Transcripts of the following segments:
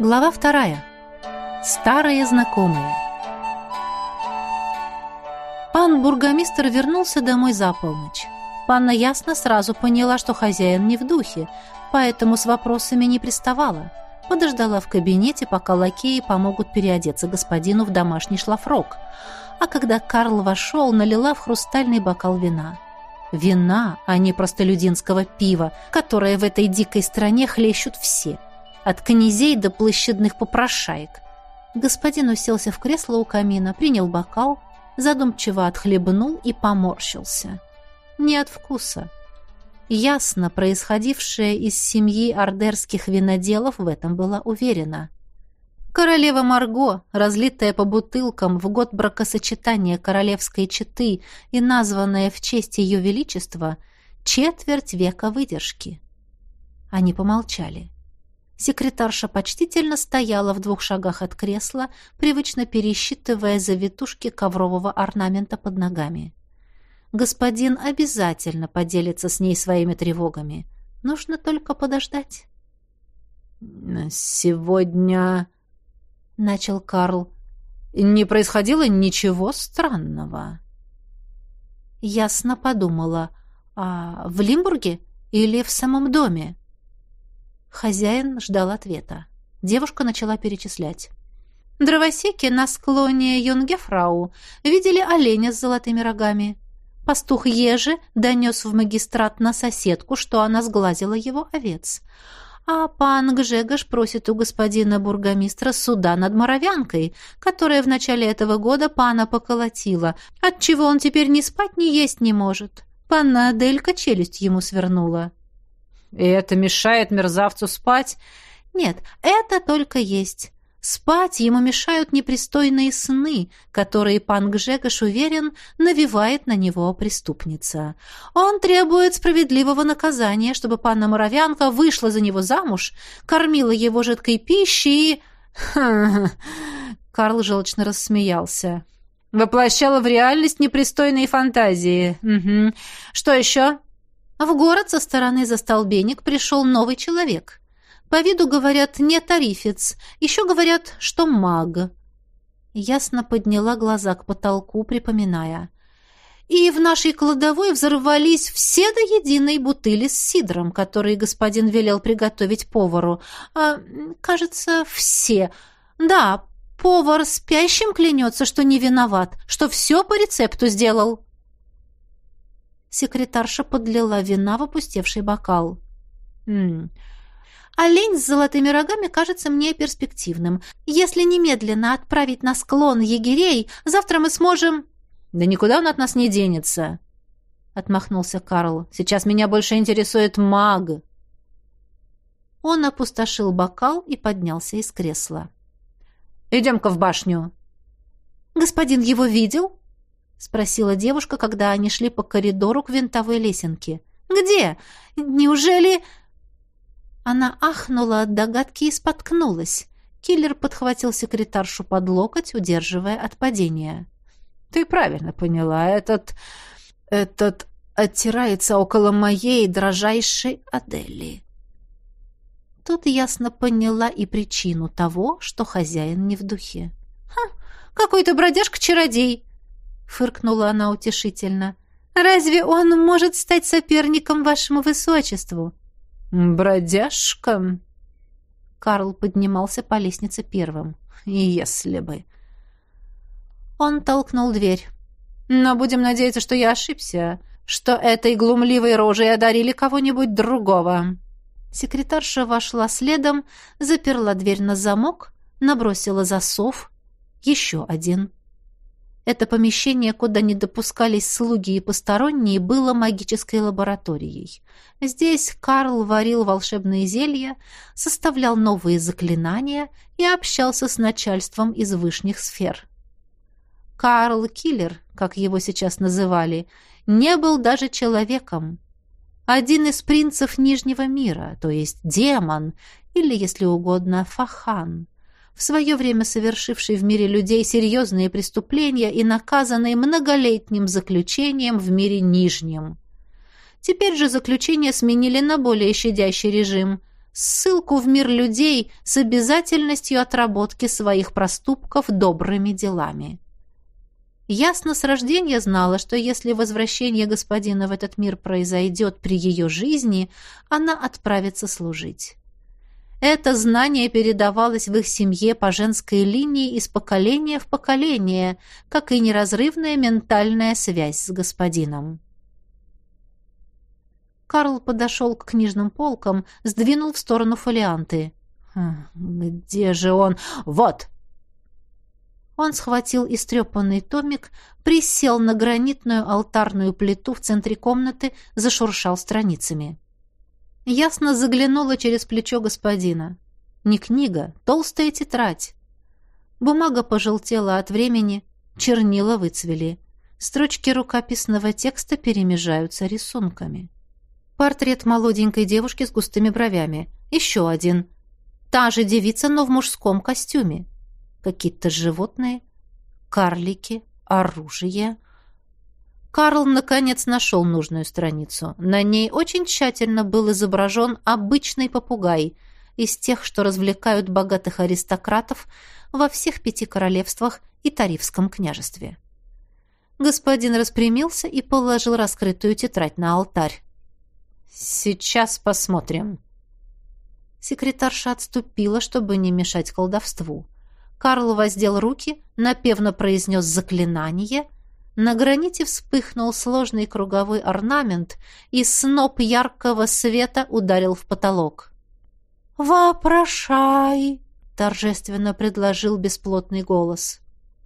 Глава вторая. Старые знакомые. Пан бургомистр вернулся домой за полночь. Панна ясно сразу поняла, что хозяин не в духе, поэтому с вопросами не приставала. Подождала в кабинете, пока лакеи помогут переодеться господину в домашний шлафрок. А когда Карл вошел, налила в хрустальный бокал вина. Вина, а не простолюдинского пива, которое в этой дикой стране хлещут все – от князей до площадных попрошаек. Господин уселся в кресло у камина, принял бокал, задумчиво отхлебнул и поморщился. Не от вкуса. Ясно, происходившее из семьи ордерских виноделов в этом была уверена. Королева Марго, разлитая по бутылкам в год бракосочетания королевской четы и названная в честь ее величества, четверть века выдержки. Они помолчали. Секретарша почтительно стояла в двух шагах от кресла, привычно пересчитывая завитушки коврового орнамента под ногами. Господин обязательно поделится с ней своими тревогами. Нужно только подождать. «Сегодня...» — начал Карл. «Не происходило ничего странного». Ясно подумала. «А в Лимбурге или в самом доме?» Хозяин ждал ответа. Девушка начала перечислять. Дровосеки на склоне Юнгефрау видели оленя с золотыми рогами. Пастух Ежи донес в магистрат на соседку, что она сглазила его овец. А пан Гжегош просит у господина бургомистра суда над моровянкой, которая в начале этого года пана поколотила, отчего он теперь ни спать, ни есть не может. Панна Аделька челюсть ему свернула. И это мешает мерзавцу спать? Нет, это только есть. Спать ему мешают непристойные сны, которые пан Гжегош, уверен, навевает на него преступница. Он требует справедливого наказания, чтобы панна Моровянка вышла за него замуж, кормила его жидкой пищей и... Карл желчно рассмеялся. Воплощала в реальность непристойные фантазии. Угу. Что еще? В город со стороны застолбенек пришел новый человек. По виду, говорят, не тарифец, еще говорят, что маг. Ясно подняла глаза к потолку, припоминая. И в нашей кладовой взорвались все до единой бутыли с сидром, который господин велел приготовить повару. А, кажется, все. Да, повар спящим клянется, что не виноват, что все по рецепту сделал. Секретарша подлила вина в опустевший бокал. «М Олень с золотыми рогами кажется мне перспективным. Если немедленно отправить на склон егерей, завтра мы сможем...» «Да никуда он от нас не денется», — отмахнулся Карл. «Сейчас меня больше интересует маг». Он опустошил бокал и поднялся из кресла. «Идем-ка в башню». «Господин его видел?» — спросила девушка, когда они шли по коридору к винтовой лесенке. «Где? Неужели...» Она ахнула от догадки и споткнулась. Киллер подхватил секретаршу под локоть, удерживая от падения. «Ты правильно поняла. Этот... этот оттирается около моей дрожайшей Адели». Тут ясно поняла и причину того, что хозяин не в духе. «Ха, какой-то бродяжка-чародей!» — фыркнула она утешительно. «Разве он может стать соперником вашему высочеству?» «Бродяжка?» Карл поднимался по лестнице первым. «Если бы...» Он толкнул дверь. «Но будем надеяться, что я ошибся, что этой глумливой рожей одарили кого-нибудь другого». Секретарша вошла следом, заперла дверь на замок, набросила засов. Еще один. Это помещение, куда не допускались слуги и посторонние, было магической лабораторией. Здесь Карл варил волшебные зелья, составлял новые заклинания и общался с начальством из высших сфер. Карл Киллер, как его сейчас называли, не был даже человеком. Один из принцев Нижнего мира, то есть демон, или, если угодно, фахан в свое время совершивший в мире людей серьезные преступления и наказанный многолетним заключением в мире Нижнем. Теперь же заключение сменили на более щадящий режим. ссылку в мир людей с обязательностью отработки своих проступков добрыми делами. Ясно с рождения знала, что если возвращение господина в этот мир произойдет при ее жизни, она отправится служить. Это знание передавалось в их семье по женской линии из поколения в поколение, как и неразрывная ментальная связь с господином. Карл подошел к книжным полкам, сдвинул в сторону фолианты. «Хм, «Где же он? Вот!» Он схватил истрепанный томик, присел на гранитную алтарную плиту в центре комнаты, зашуршал страницами. Ясно заглянула через плечо господина. Не книга, толстая тетрадь. Бумага пожелтела от времени, чернила выцвели. Строчки рукописного текста перемежаются рисунками. Портрет молоденькой девушки с густыми бровями. Еще один. Та же девица, но в мужском костюме какие-то животные, карлики, оружие. Карл, наконец, нашел нужную страницу. На ней очень тщательно был изображен обычный попугай из тех, что развлекают богатых аристократов во всех пяти королевствах и Тарифском княжестве. Господин распрямился и положил раскрытую тетрадь на алтарь. «Сейчас посмотрим». Секретарша отступила, чтобы не мешать колдовству. Карл воздел руки, напевно произнес заклинание. На граните вспыхнул сложный круговой орнамент, и сноп яркого света ударил в потолок. «Вопрошай!» — торжественно предложил бесплотный голос.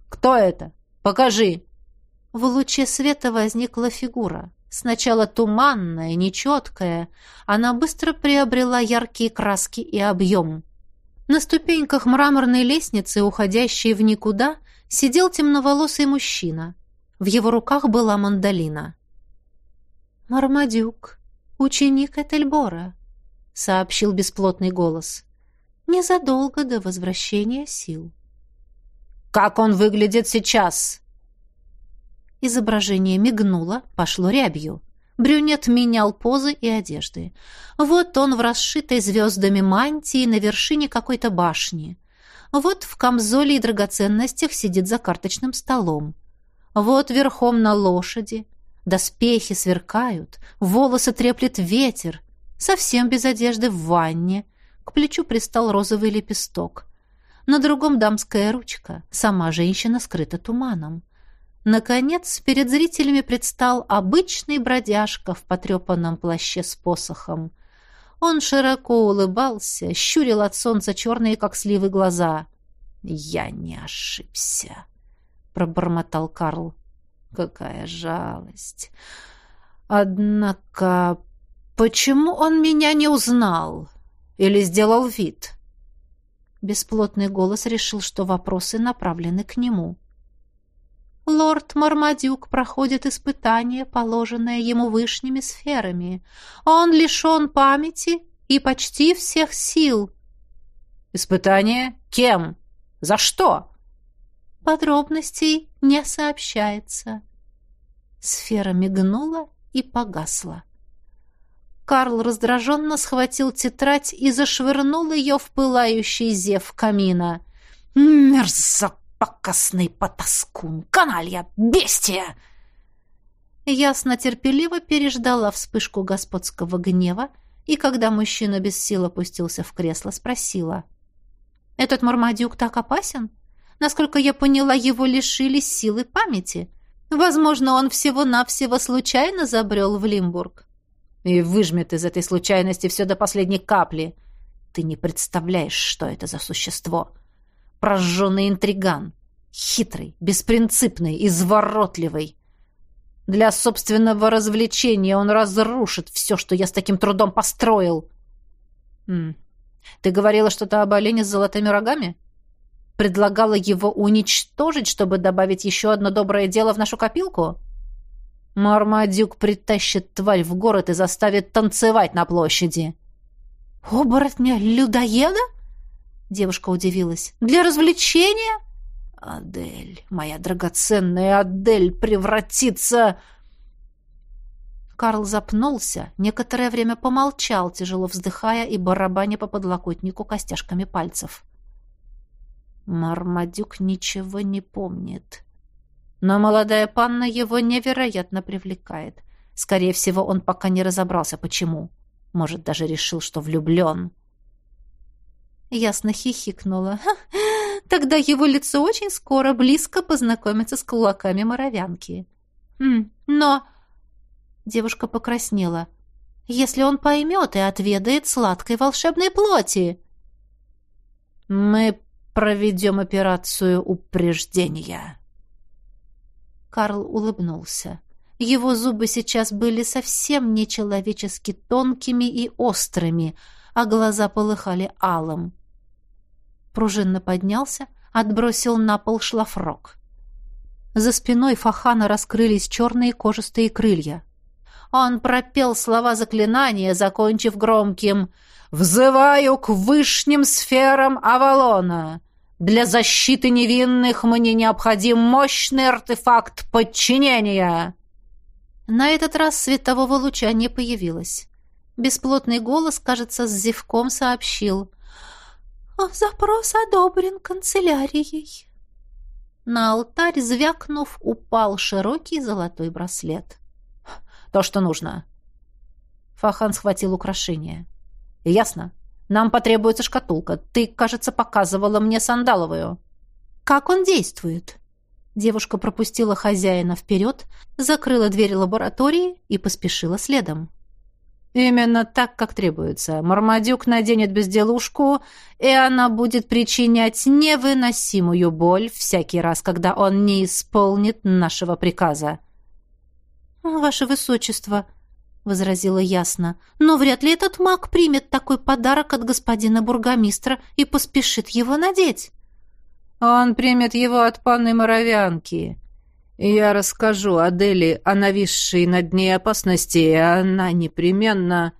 «Кто это? Покажи!» В луче света возникла фигура. Сначала туманная, нечеткая, она быстро приобрела яркие краски и объем. На ступеньках мраморной лестницы, уходящей в никуда, сидел темноволосый мужчина. В его руках была мандолина. «Мармадюк, ученик Этельбора», — сообщил бесплотный голос. «Незадолго до возвращения сил». «Как он выглядит сейчас?» Изображение мигнуло, пошло рябью. Брюнет менял позы и одежды. Вот он в расшитой звездами мантии на вершине какой-то башни. Вот в камзоле и драгоценностях сидит за карточным столом. Вот верхом на лошади. Доспехи сверкают, волосы треплет ветер. Совсем без одежды в ванне. К плечу пристал розовый лепесток. На другом дамская ручка. Сама женщина скрыта туманом. Наконец, перед зрителями предстал обычный бродяжка в потрепанном плаще с посохом. Он широко улыбался, щурил от солнца черные, как сливы, глаза. «Я не ошибся», — пробормотал Карл. «Какая жалость! Однако, почему он меня не узнал? Или сделал вид?» Бесплотный голос решил, что вопросы направлены к нему. Лорд Мармадюк проходит испытание, положенное ему вышними сферами. Он лишен памяти и почти всех сил. Испытание? Кем? За что? Подробностей не сообщается. Сфера мигнула и погасла. Карл раздраженно схватил тетрадь и зашвырнул ее в пылающий зев камина. «Мерзок!» Покосный потаскун, каналья, бестия!» Ясно терпеливо переждала вспышку господского гнева и, когда мужчина без сил опустился в кресло, спросила. «Этот Мармадюк так опасен? Насколько я поняла, его лишили силы памяти. Возможно, он всего-навсего случайно забрел в Лимбург». «И выжмет из этой случайности все до последней капли. Ты не представляешь, что это за существо прожженный интриган. Хитрый, беспринципный, изворотливый. Для собственного развлечения он разрушит все, что я с таким трудом построил. М Ты говорила что-то об олене с золотыми рогами? Предлагала его уничтожить, чтобы добавить еще одно доброе дело в нашу копилку? Мармадюк притащит тварь в город и заставит танцевать на площади. «Оборотня-людоеда?» Девушка удивилась. «Для развлечения?» «Адель, моя драгоценная Адель, превратится...» Карл запнулся, некоторое время помолчал, тяжело вздыхая и барабаня по подлокотнику костяшками пальцев. Мармадюк ничего не помнит. Но молодая панна его невероятно привлекает. Скорее всего, он пока не разобрался, почему. Может, даже решил, что влюблен. Ясно хихикнула. Тогда его лицо очень скоро близко познакомится с кулаками моровянки. Хм, но... Девушка покраснела. Если он поймет и отведает сладкой волшебной плоти. Мы проведем операцию упреждения. Карл улыбнулся. Его зубы сейчас были совсем нечеловечески тонкими и острыми, а глаза полыхали алым. Пружинно поднялся, отбросил на пол шлафрок. За спиной Фахана раскрылись черные кожистые крылья. Он пропел слова заклинания, закончив громким «Взываю к вышним сферам Авалона! Для защиты невинных мне необходим мощный артефакт подчинения!» На этот раз светового луча не появилось. Бесплотный голос, кажется, с зевком сообщил. «Запрос одобрен канцелярией». На алтарь, звякнув, упал широкий золотой браслет. «То, что нужно». Фахан схватил украшение. «Ясно. Нам потребуется шкатулка. Ты, кажется, показывала мне сандаловую». «Как он действует?» Девушка пропустила хозяина вперед, закрыла дверь лаборатории и поспешила следом. Именно так, как требуется. Мармадюк наденет безделушку, и она будет причинять невыносимую боль всякий раз, когда он не исполнит нашего приказа. «Ваше Высочество», — возразила ясно, — «но вряд ли этот маг примет такой подарок от господина бургомистра и поспешит его надеть». «Он примет его от панны Моровянки», я расскажу Адели о нависшей над ней опасности, и она непременно...»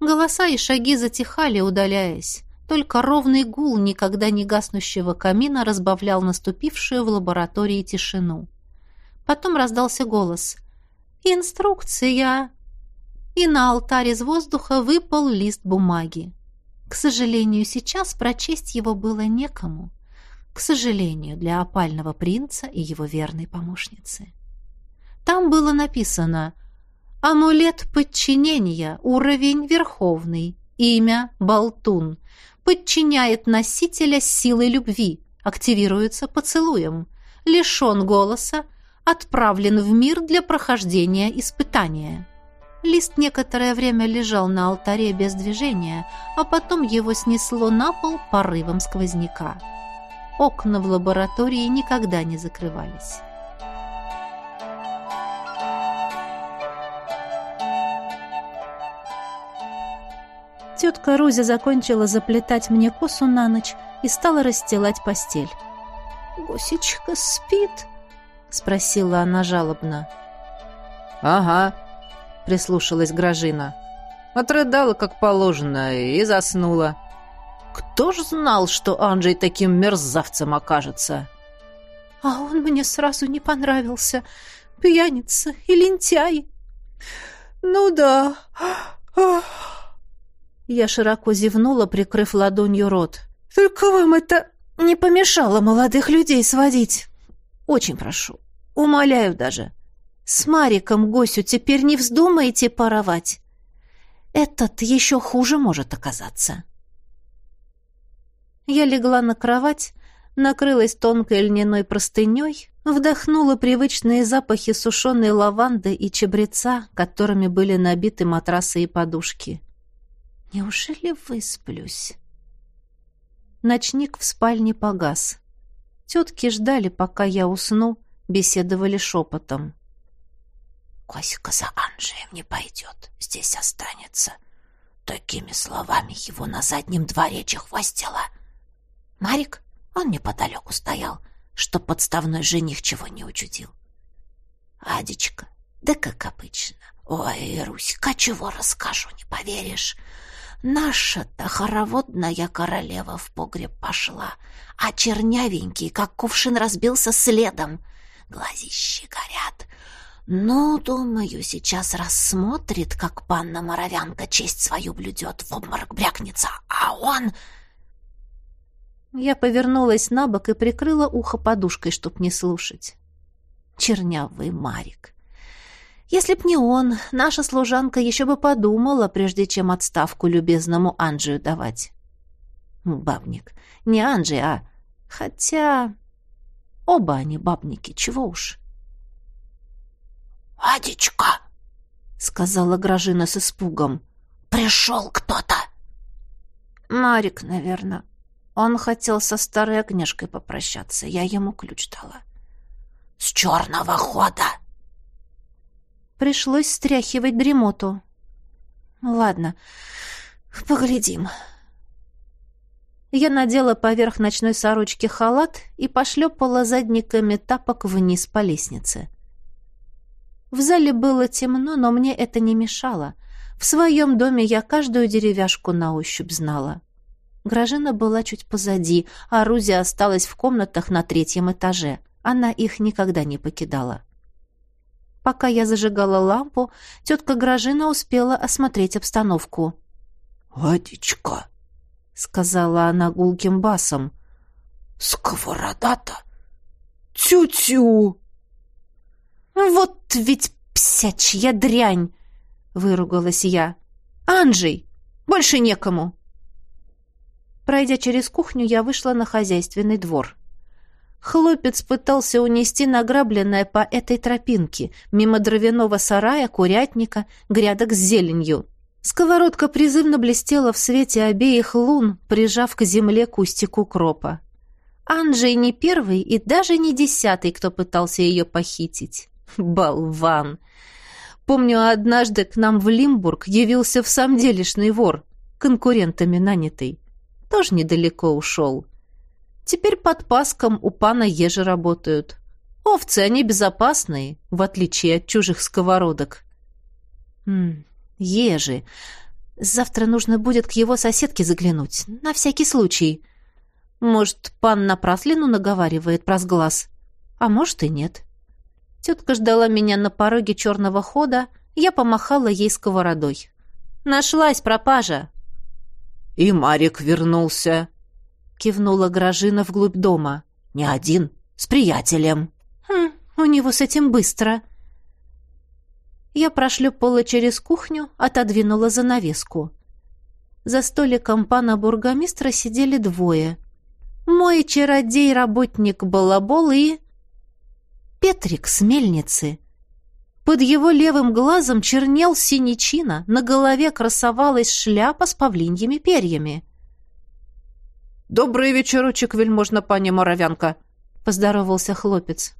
Голоса и шаги затихали, удаляясь. Только ровный гул никогда не гаснущего камина разбавлял наступившую в лаборатории тишину. Потом раздался голос. «Инструкция!» И на алтарь из воздуха выпал лист бумаги. К сожалению, сейчас прочесть его было некому к сожалению, для опального принца и его верной помощницы. Там было написано «Амулет подчинения, уровень верховный, имя Болтун, подчиняет носителя силой любви, активируется поцелуем, лишен голоса, отправлен в мир для прохождения испытания». Лист некоторое время лежал на алтаре без движения, а потом его снесло на пол порывом сквозняка. Окна в лаборатории никогда не закрывались. Тетка Рузя закончила заплетать мне косу на ночь и стала расстилать постель. «Гусечка спит?» — спросила она жалобно. «Ага», — прислушалась Гражина. Отрыдала, как положено, и заснула. Кто ж знал, что Анджей таким мерзавцем окажется? А он мне сразу не понравился. Пьяница и лентяй. Ну да. Я широко зевнула, прикрыв ладонью рот. Только вам это не помешало молодых людей сводить. Очень прошу. Умоляю даже. С Мариком Госю теперь не вздумайте паровать. Этот еще хуже может оказаться. Я легла на кровать, накрылась тонкой льняной простыней, вдохнула привычные запахи сушеной лаванды и чабреца, которыми были набиты матрасы и подушки. Неужели высплюсь? Ночник в спальне погас. Тетки ждали, пока я усну, беседовали шепотом. «Коська за Анжеем не пойдет, здесь останется. Такими словами его на заднем дворе чехвостила». Марик, он неподалеку стоял, что подставной жених чего не учудил. Адечка, да как обычно. Ой, Руська, чего расскажу, не поверишь. Наша-то хороводная королева в погреб пошла, а чернявенький, как кувшин, разбился следом. Глазищи горят. Ну, думаю, сейчас рассмотрит, как панна Моровянка честь свою блюдет, в обморок брякнется, а он... Я повернулась на бок и прикрыла ухо подушкой, чтоб не слушать. Чернявый Марик. Если б не он, наша служанка еще бы подумала, прежде чем отставку любезному Анджию давать. Бабник. Не Анджи, а... Хотя... Оба они бабники, чего уж. «Адечка!» — сказала Гражина с испугом. «Пришел кто-то!» «Марик, наверное. Он хотел со старой огнешкой попрощаться. Я ему ключ дала». «С черного хода!» Пришлось стряхивать дремоту. «Ладно, поглядим». Я надела поверх ночной сорочки халат и пошлепала задниками тапок вниз по лестнице. В зале было темно, но мне это не мешало. В своем доме я каждую деревяшку на ощупь знала. Гражина была чуть позади, а Рузи осталась в комнатах на третьем этаже. Она их никогда не покидала. Пока я зажигала лампу, тетка Гражина успела осмотреть обстановку. «Вадичка», — сказала она гулким басом, — «сковорода-то! Тю-тю!» «Вот ведь псячья дрянь!» — выругалась я. «Анжей! Больше некому!» Пройдя через кухню, я вышла на хозяйственный двор. Хлопец пытался унести награбленное по этой тропинке, мимо дровяного сарая, курятника, грядок с зеленью. Сковородка призывно блестела в свете обеих лун, прижав к земле кустик укропа. Анжей не первый и даже не десятый, кто пытался ее похитить. Болван! Помню, однажды к нам в Лимбург явился в самом делешный вор, конкурентами нанятый. Тоже недалеко ушел. Теперь под паском у пана ежи работают. Овцы, они безопасные, в отличие от чужих сковородок. М ежи. Завтра нужно будет к его соседке заглянуть, на всякий случай. Может, пан напраслину наговаривает про сглаз, а может и нет. Тетка ждала меня на пороге черного хода, я помахала ей сковородой. «Нашлась пропажа!» «И Марик вернулся!» — кивнула Гражина вглубь дома. «Не один, с приятелем!» «Хм, у него с этим быстро!» Я прошлепала через кухню, отодвинула занавеску. За столиком пана бургомистра сидели двое. Мой чародей-работник Балабол и... Петрик с мельницы. Под его левым глазом чернел синячина, на голове красовалась шляпа с павлиньими перьями. «Добрый вечерочек, вельможна пани Моровянка!» — поздоровался хлопец.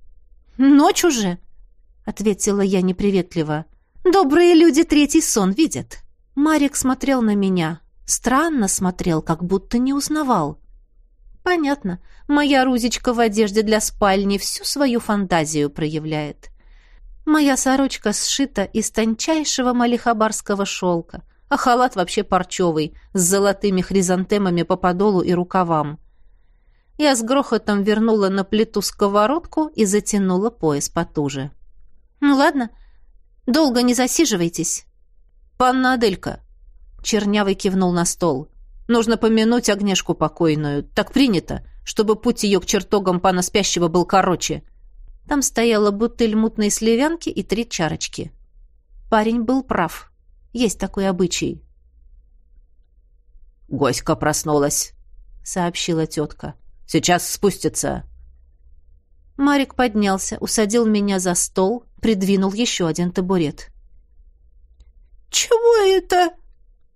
«Ночь уже!» — ответила я неприветливо. «Добрые люди третий сон видят». Марик смотрел на меня. Странно смотрел, как будто не узнавал. Понятно. Моя Рузечка в одежде для спальни всю свою фантазию проявляет. Моя сорочка сшита из тончайшего малихабарского шелка, а халат вообще парчевый, с золотыми хризантемами по подолу и рукавам. Я с грохотом вернула на плиту сковородку и затянула пояс потуже. «Ну ладно, долго не засиживайтесь». «Панна Аделька», — Чернявый кивнул на стол, Нужно помянуть огнешку покойную. Так принято, чтобы путь ее к чертогам пана спящего был короче. Там стояла бутыль мутной сливянки и три чарочки. Парень был прав. Есть такой обычай. «Госька проснулась», — сообщила тетка. «Сейчас спустится». Марик поднялся, усадил меня за стол, придвинул еще один табурет. «Чего это?» —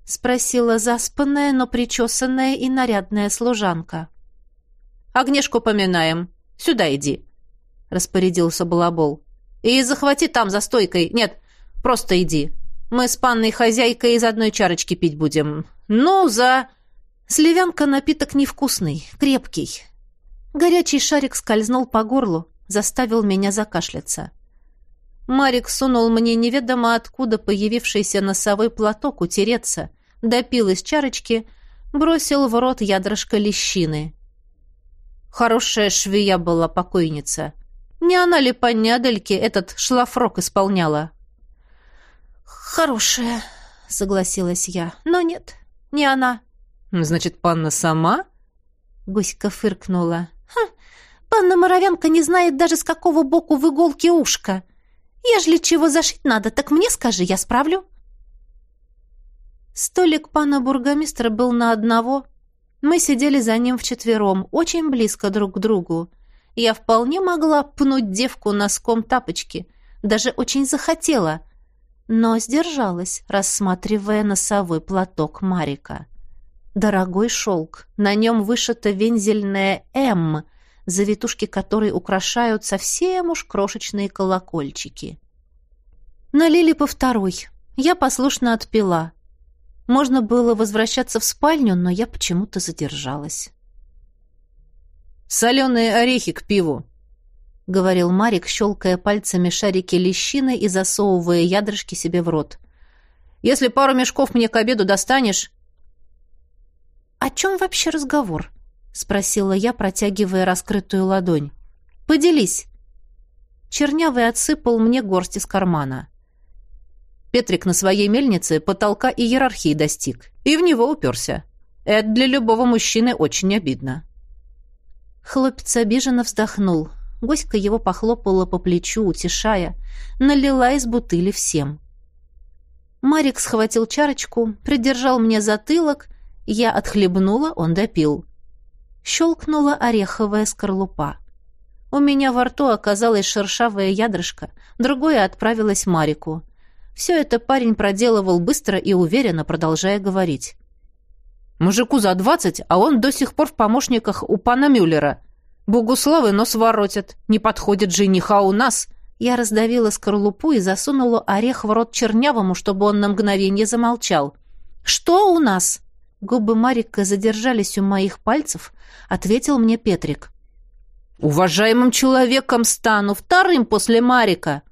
спросила заспанная, но причесанная и нарядная служанка. «Огнешку поминаем. Сюда иди», — распорядился Балабол. «И захвати там за стойкой. Нет, просто иди. Мы с панной хозяйкой из одной чарочки пить будем. Ну, за...» Сливянка напиток невкусный, крепкий. Горячий шарик скользнул по горлу, заставил меня закашляться. Марик сунул мне неведомо откуда появившийся носовой платок утереться, допил из чарочки, бросил в рот ядрышко лещины. Хорошая швея была покойница. Не она ли по нядельке этот шлафрок исполняла? «Хорошая», — согласилась я. «Но нет, не она». «Значит, панна сама?» Гуська фыркнула. «Хм, панна Моровянка не знает даже, с какого боку в иголке ушка. Ежели чего зашить надо, так мне скажи, я справлю». Столик пана бургомистра был на одного. Мы сидели за ним вчетвером, очень близко друг к другу. Я вполне могла пнуть девку носком тапочки, даже очень захотела, но сдержалась, рассматривая носовой платок Марика. Дорогой шелк, на нем вышито вензельное «М», завитушки которой украшают совсем уж крошечные колокольчики. Налили по второй. Я послушно отпила. Можно было возвращаться в спальню, но я почему-то задержалась. «Соленые орехи к пиву», — говорил Марик, щелкая пальцами шарики лещины и засовывая ядрышки себе в рот. «Если пару мешков мне к обеду достанешь...» «О чем вообще разговор?» — спросила я, протягивая раскрытую ладонь. «Поделись». Чернявый отсыпал мне горсть из кармана. Петрик на своей мельнице потолка и иерархии достиг, и в него уперся. Это для любого мужчины очень обидно. Хлопец обиженно вздохнул. Госька его похлопала по плечу, утешая, налила из бутыли всем. Марик схватил чарочку, придержал мне затылок, я отхлебнула, он допил. Щелкнула ореховая скорлупа. У меня во рту оказалось шершавое ядрышко, другое отправилось Марику — все это парень проделывал быстро и уверенно, продолжая говорить. «Мужику за двадцать, а он до сих пор в помощниках у пана Мюллера. Богуславы нос воротят. Не подходит жениха у нас». Я раздавила скорлупу и засунула орех в рот чернявому, чтобы он на мгновение замолчал. «Что у нас?» Губы Марика задержались у моих пальцев, ответил мне Петрик. «Уважаемым человеком стану, вторым после Марика!»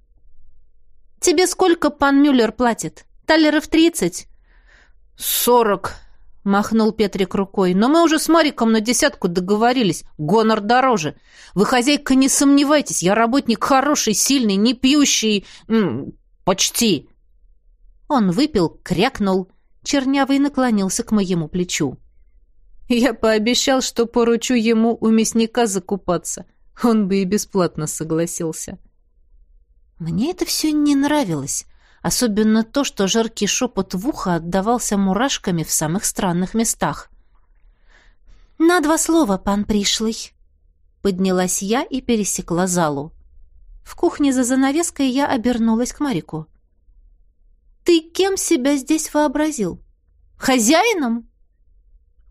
Тебе сколько пан Мюллер платит? Талеров тридцать?» «Сорок», — махнул Петрик рукой. «Но мы уже с Мариком на десятку договорились. Гонор дороже. Вы, хозяйка, не сомневайтесь, я работник хороший, сильный, не пьющий... почти». Он выпил, крякнул. Чернявый наклонился к моему плечу. Я пообещал, что поручу ему у мясника закупаться. Он бы и бесплатно согласился. Мне это все не нравилось, особенно то, что жаркий шепот в ухо отдавался мурашками в самых странных местах. «На два слова, пан пришлый!» Поднялась я и пересекла залу. В кухне за занавеской я обернулась к Марику. «Ты кем себя здесь вообразил? Хозяином?»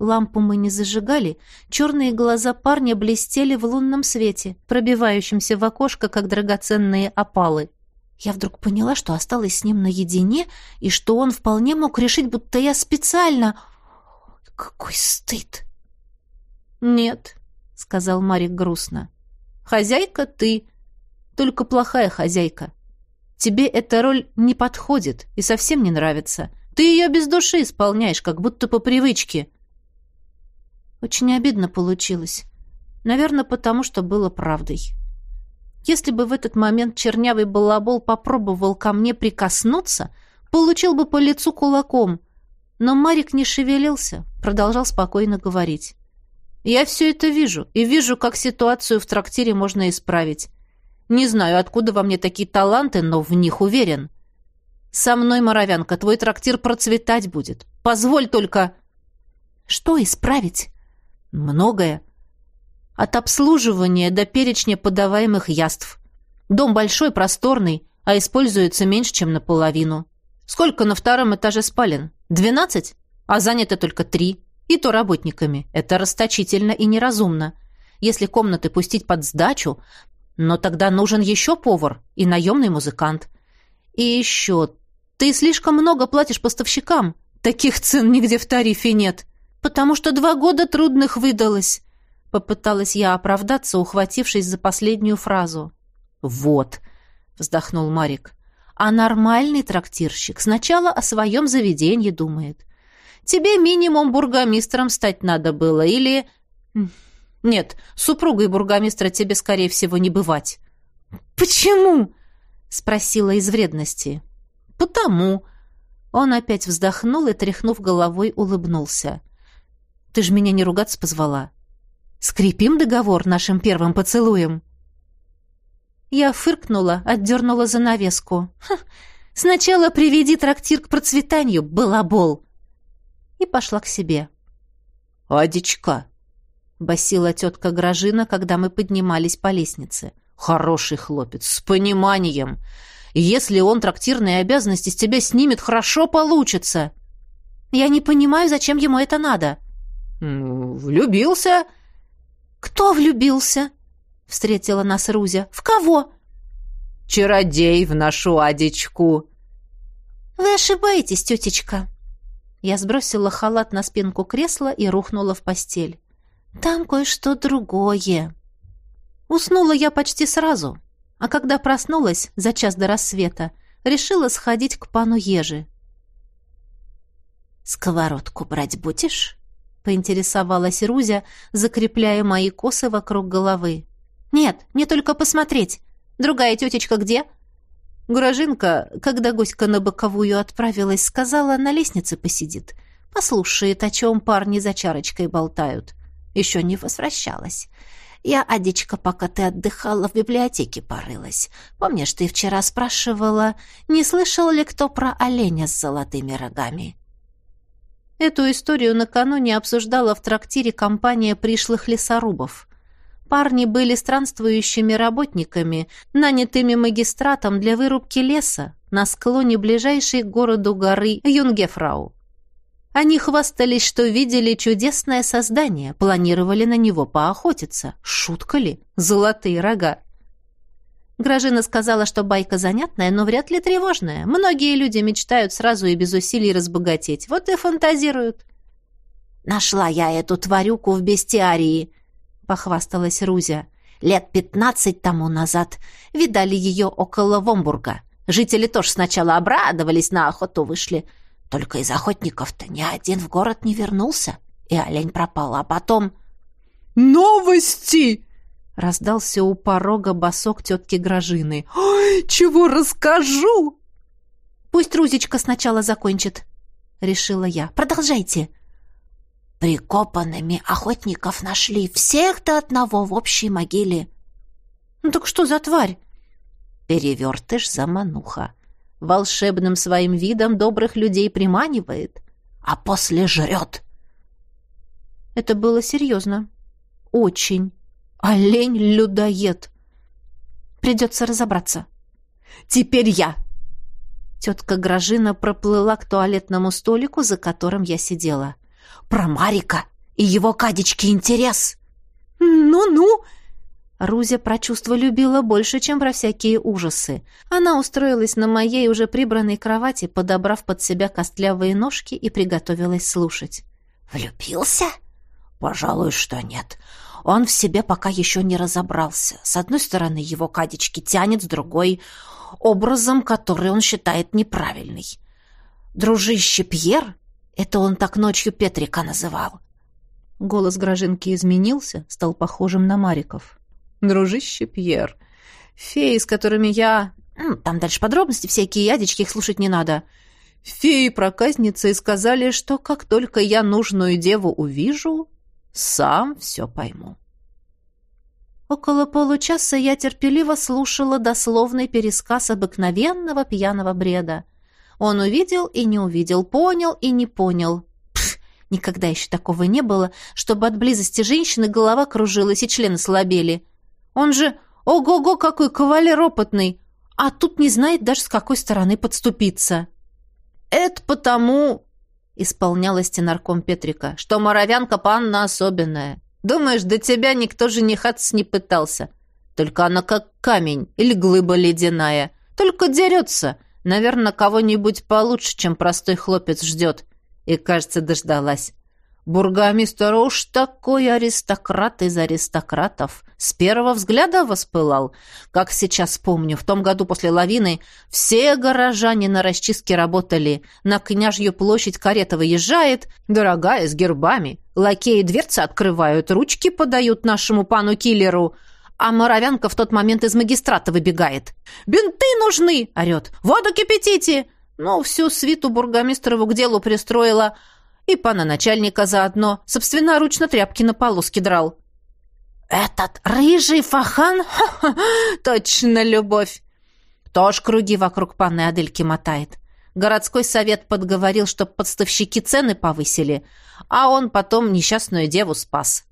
Лампу мы не зажигали, черные глаза парня блестели в лунном свете, пробивающемся в окошко, как драгоценные опалы. Я вдруг поняла, что осталась с ним наедине, и что он вполне мог решить, будто я специально... Какой стыд! «Нет», — сказал Марик грустно. «Хозяйка ты, только плохая хозяйка. Тебе эта роль не подходит и совсем не нравится. Ты ее без души исполняешь, как будто по привычке». Очень обидно получилось. Наверное, потому что было правдой. Если бы в этот момент чернявый балабол попробовал ко мне прикоснуться, получил бы по лицу кулаком. Но Марик не шевелился, продолжал спокойно говорить. «Я все это вижу, и вижу, как ситуацию в трактире можно исправить. Не знаю, откуда во мне такие таланты, но в них уверен. Со мной, Моровянка, твой трактир процветать будет. Позволь только...» «Что исправить?» Многое. От обслуживания до перечня подаваемых яств. Дом большой, просторный, а используется меньше, чем наполовину. Сколько на втором этаже спален? Двенадцать? А занято только три. И то работниками. Это расточительно и неразумно. Если комнаты пустить под сдачу, но тогда нужен еще повар и наемный музыкант. И еще, ты слишком много платишь поставщикам. Таких цен нигде в тарифе нет потому что два года трудных выдалось. Попыталась я оправдаться, ухватившись за последнюю фразу. «Вот», — вздохнул Марик, — «а нормальный трактирщик сначала о своем заведении думает. Тебе минимум бургомистром стать надо было, или...» «Нет, супругой бургомистра тебе, скорее всего, не бывать. «Почему?» — спросила из вредности. «Потому». Он опять вздохнул и, тряхнув головой, улыбнулся. «Ты ж меня не ругаться позвала. Скрепим договор нашим первым поцелуем?» Я фыркнула, отдернула занавеску. «Ха, сначала приведи трактир к процветанию, балабол!» И пошла к себе. «Адечка!» — басила тетка Гражина, когда мы поднимались по лестнице. «Хороший хлопец, с пониманием. Если он трактирные обязанности с тебя снимет, хорошо получится». «Я не понимаю, зачем ему это надо». «Влюбился?» «Кто влюбился?» — встретила нас Рузя. «В кого?» «Чародей в нашу Адечку». «Вы ошибаетесь, тетечка». Я сбросила халат на спинку кресла и рухнула в постель. «Там кое-что другое». Уснула я почти сразу, а когда проснулась за час до рассвета, решила сходить к пану Ежи. «Сковородку брать будешь?» — поинтересовалась Рузя, закрепляя мои косы вокруг головы. «Нет, мне только посмотреть. Другая тетечка где?» Гражинка, когда гостька на боковую отправилась, сказала, на лестнице посидит. Послушает, о чем парни за чарочкой болтают. Еще не возвращалась. Я, Адечка, пока ты отдыхала, в библиотеке порылась. Помнишь, ты вчера спрашивала, не слышал ли кто про оленя с золотыми рогами?» Эту историю накануне обсуждала в трактире компания пришлых лесорубов. Парни были странствующими работниками, нанятыми магистратом для вырубки леса на склоне ближайшей к городу горы Юнгефрау. Они хвастались, что видели чудесное создание, планировали на него поохотиться. Шутка ли? Золотые рога. Гражина сказала, что байка занятная, но вряд ли тревожная. Многие люди мечтают сразу и без усилий разбогатеть. Вот и фантазируют. «Нашла я эту тварюку в бестиарии», — похвасталась Рузя. «Лет пятнадцать тому назад видали ее около Вомбурга. Жители тоже сначала обрадовались, на охоту вышли. Только из охотников-то ни один в город не вернулся, и олень пропал. А потом...» «Новости!» — раздался у порога босок тетки Гражины. «Ой, чего расскажу!» «Пусть Рузечка сначала закончит», — решила я. «Продолжайте». Прикопанными охотников нашли всех до одного в общей могиле. Ну так что за тварь? Перевертыш замануха. Волшебным своим видом добрых людей приманивает, а после жрет. Это было серьезно. Очень. Олень-людоед. Придется разобраться. Теперь я. Тетка Гражина проплыла к туалетному столику, за которым я сидела. Про Марика и его кадечки интерес. Ну-ну. Рузя про чувства любила больше, чем про всякие ужасы. Она устроилась на моей уже прибранной кровати, подобрав под себя костлявые ножки и приготовилась слушать. «Влюбился?» «Пожалуй, что нет. Он в себе пока еще не разобрался. С одной стороны, его кадечки тянет, с другой — образом, который он считает неправильный. Дружище Пьер это он так ночью Петрика называл. Голос Гражинки изменился, стал похожим на Мариков. «Дружище Пьер, феи, с которыми я...» «Там дальше подробности всякие, ядечки, их слушать не надо». Феи-проказницы сказали, что как только я нужную деву увижу, сам все пойму. Около получаса я терпеливо слушала дословный пересказ обыкновенного пьяного бреда. Он увидел и не увидел, понял и не понял. Пф, никогда еще такого не было, чтобы от близости женщины голова кружилась и члены слабели. Он же, ого-го, какой кавалер опытный, а тут не знает даже с какой стороны подступиться. «Это потому...» — исполнялась тенарком Петрика, «что моровянка панна особенная. Думаешь, до тебя никто женихаться не пытался. Только она как камень или глыба ледяная. Только дерется, Наверное, кого-нибудь получше, чем простой хлопец ждет. И, кажется, дождалась. Бургомистр уж такой аристократ из аристократов. С первого взгляда воспылал. Как сейчас помню, в том году после лавины все горожане на расчистке работали. На княжью площадь карета выезжает, дорогая, с гербами. Лакеи дверцы открывают, ручки подают нашему пану-киллеру — а моровянка в тот момент из магистрата выбегает. «Бинты нужны!» — орет. «Воду кипятите!» Ну, всю свиту бургомистрову к делу пристроила, и пана начальника заодно, собственноручно тряпки на полу скидрал. «Этот рыжий фахан? Ха -ха, точно любовь!» Тоже круги вокруг панны Адельки мотает. Городской совет подговорил, чтоб подставщики цены повысили, а он потом несчастную деву спас.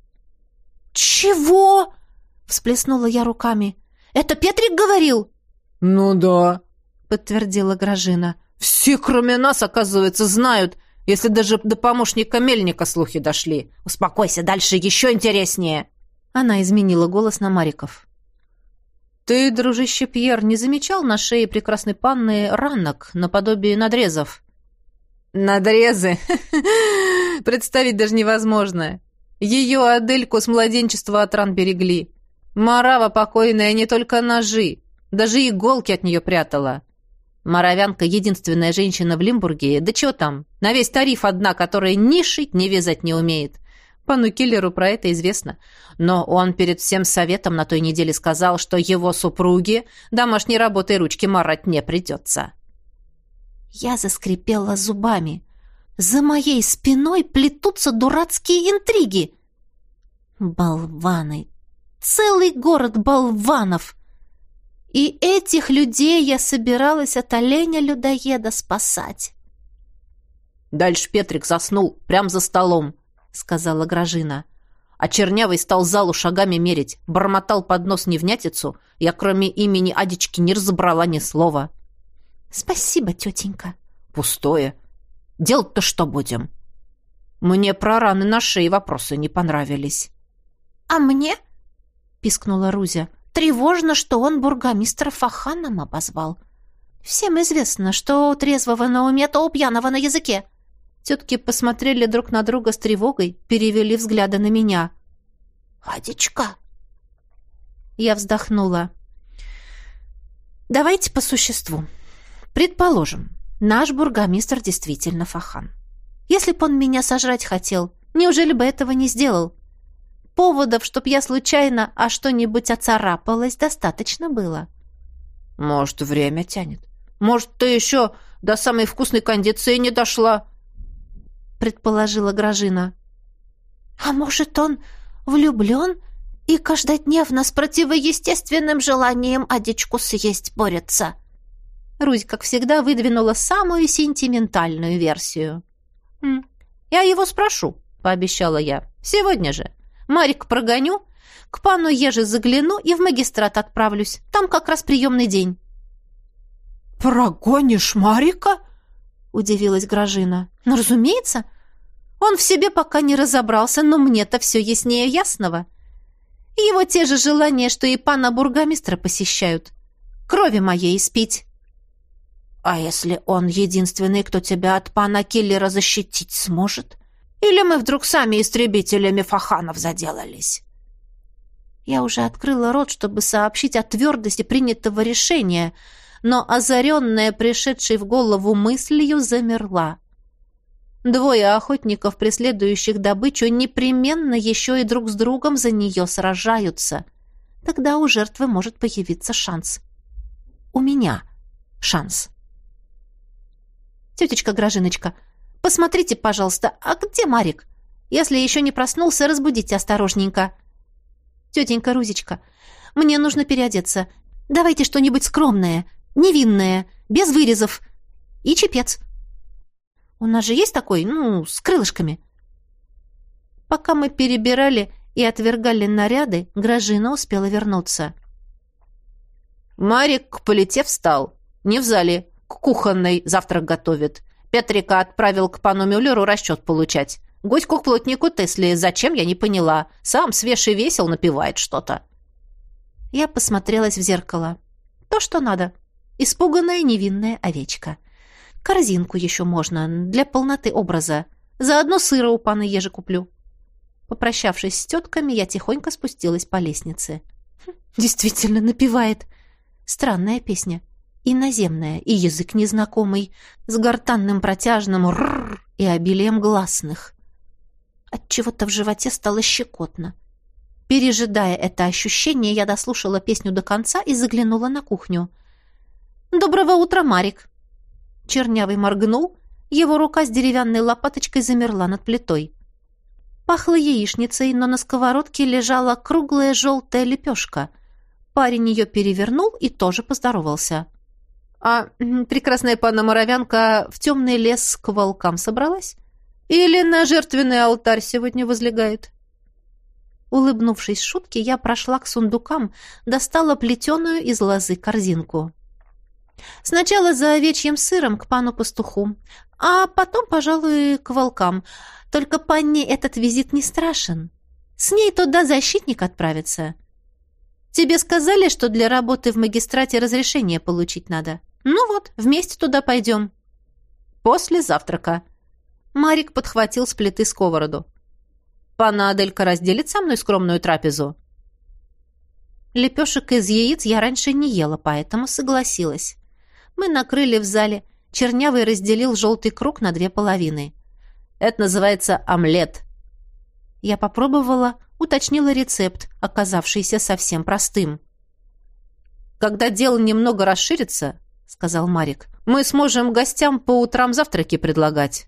«Чего?» — всплеснула я руками. «Это Петрик говорил?» «Ну да», — подтвердила Гражина. «Все, кроме нас, оказывается, знают, если даже до помощника Мельника слухи дошли. Успокойся, дальше еще интереснее». Она изменила голос на Мариков. «Ты, дружище Пьер, не замечал на шее прекрасной панны ранок, наподобие надрезов?» «Надрезы? Представить даже невозможно. Ее Адельку с младенчества от ран берегли. Марава покойная не только ножи, даже иголки от нее прятала. Моровянка — единственная женщина в Лимбурге, да чего там, на весь тариф одна, которая ни шить, ни вязать не умеет. Пану Киллеру про это известно. Но он перед всем советом на той неделе сказал, что его супруге домашней работой ручки марать не придется. Я заскрипела зубами. За моей спиной плетутся дурацкие интриги. Болваны! Целый город болванов! И этих людей я собиралась от оленя-людоеда спасать. Дальше Петрик заснул, прямо за столом. — сказала Гражина. А Чернявый стал залу шагами мерить, бормотал под нос невнятицу. Я, кроме имени Адички, не разобрала ни слова. «Спасибо, тетенька». «Пустое. Делать-то что будем?» Мне про раны на шее вопросы не понравились. «А мне?» — пискнула Рузя. «Тревожно, что он бургомистра Фаханом обозвал. Всем известно, что у трезвого на уме, то у пьяного на языке». Тетки посмотрели друг на друга с тревогой, перевели взгляды на меня. «Адечка!» Я вздохнула. «Давайте по существу. Предположим, наш бургомистр действительно фахан. Если б он меня сожрать хотел, неужели бы этого не сделал? Поводов, чтоб я случайно а что-нибудь оцарапалась, достаточно было». «Может, время тянет. Может, ты еще до самой вкусной кондиции не дошла?» предположила Гражина. А может, он влюблен и каждодневно с противоестественным желанием Адичку съесть борется? Русь, как всегда, выдвинула самую сентиментальную версию. «Хм, «Я его спрошу», — пообещала я. «Сегодня же. Марик прогоню, к пану Еже загляну и в магистрат отправлюсь. Там как раз приемный день». «Прогонишь Марика?» — удивилась Гражина. «Ну, разумеется. Он в себе пока не разобрался, но мне-то все яснее ясного. его те же желания, что и пана бургомистра посещают. Крови моей испить». «А если он единственный, кто тебя от пана Киллера защитить сможет? Или мы вдруг сами истребителями фаханов заделались?» Я уже открыла рот, чтобы сообщить о твердости принятого решения — но озаренная пришедшей в голову мыслью замерла. Двое охотников, преследующих добычу, непременно еще и друг с другом за нее сражаются. Тогда у жертвы может появиться шанс. У меня шанс. Тетечка Гражиночка, посмотрите, пожалуйста, а где Марик? Если еще не проснулся, разбудите осторожненько. Тетенька Рузечка, мне нужно переодеться. Давайте что-нибудь скромное. Невинная, без вырезов. И чепец. У нас же есть такой, ну, с крылышками. Пока мы перебирали и отвергали наряды, Гражина успела вернуться. Марик к полете встал. Не в зале, к кухонной завтрак готовит. Петрика отправил к пану Мюллеру расчет получать. Гуську к плотнику Тесли, зачем, я не поняла. Сам свежий весел напевает что-то. Я посмотрелась в зеркало. То, что надо. Испуганная невинная овечка. Корзинку еще можно, для полноты образа. Заодно сыра у пана Ежи куплю. Попрощавшись с тетками, я тихонько спустилась по лестнице. Хм, действительно напевает. Странная песня. Иноземная, и язык незнакомый, с гортанным протяжным «рррр» и обилием гласных. Отчего-то в животе стало щекотно. Пережидая это ощущение, я дослушала песню до конца и заглянула на кухню. «Доброго утра, Марик!» Чернявый моргнул, его рука с деревянной лопаточкой замерла над плитой. Пахло яичницей, но на сковородке лежала круглая желтая лепешка. Парень ее перевернул и тоже поздоровался. «А прекрасная панна Моровянка в темный лес к волкам собралась? Или на жертвенный алтарь сегодня возлегает?» Улыбнувшись шутке, я прошла к сундукам, достала плетеную из лозы корзинку. Сначала за овечьим сыром к пану-пастуху, а потом, пожалуй, к волкам. Только панне этот визит не страшен. С ней туда защитник отправится. Тебе сказали, что для работы в магистрате разрешение получить надо? Ну вот, вместе туда пойдем. После завтрака. Марик подхватил с плиты сковороду. Пана Аделька разделит со мной скромную трапезу? Лепешек из яиц я раньше не ела, поэтому согласилась. Мы накрыли в зале. Чернявый разделил желтый круг на две половины. Это называется омлет. Я попробовала, уточнила рецепт, оказавшийся совсем простым. Когда дело немного расширится, сказал Марик, мы сможем гостям по утрам завтраки предлагать.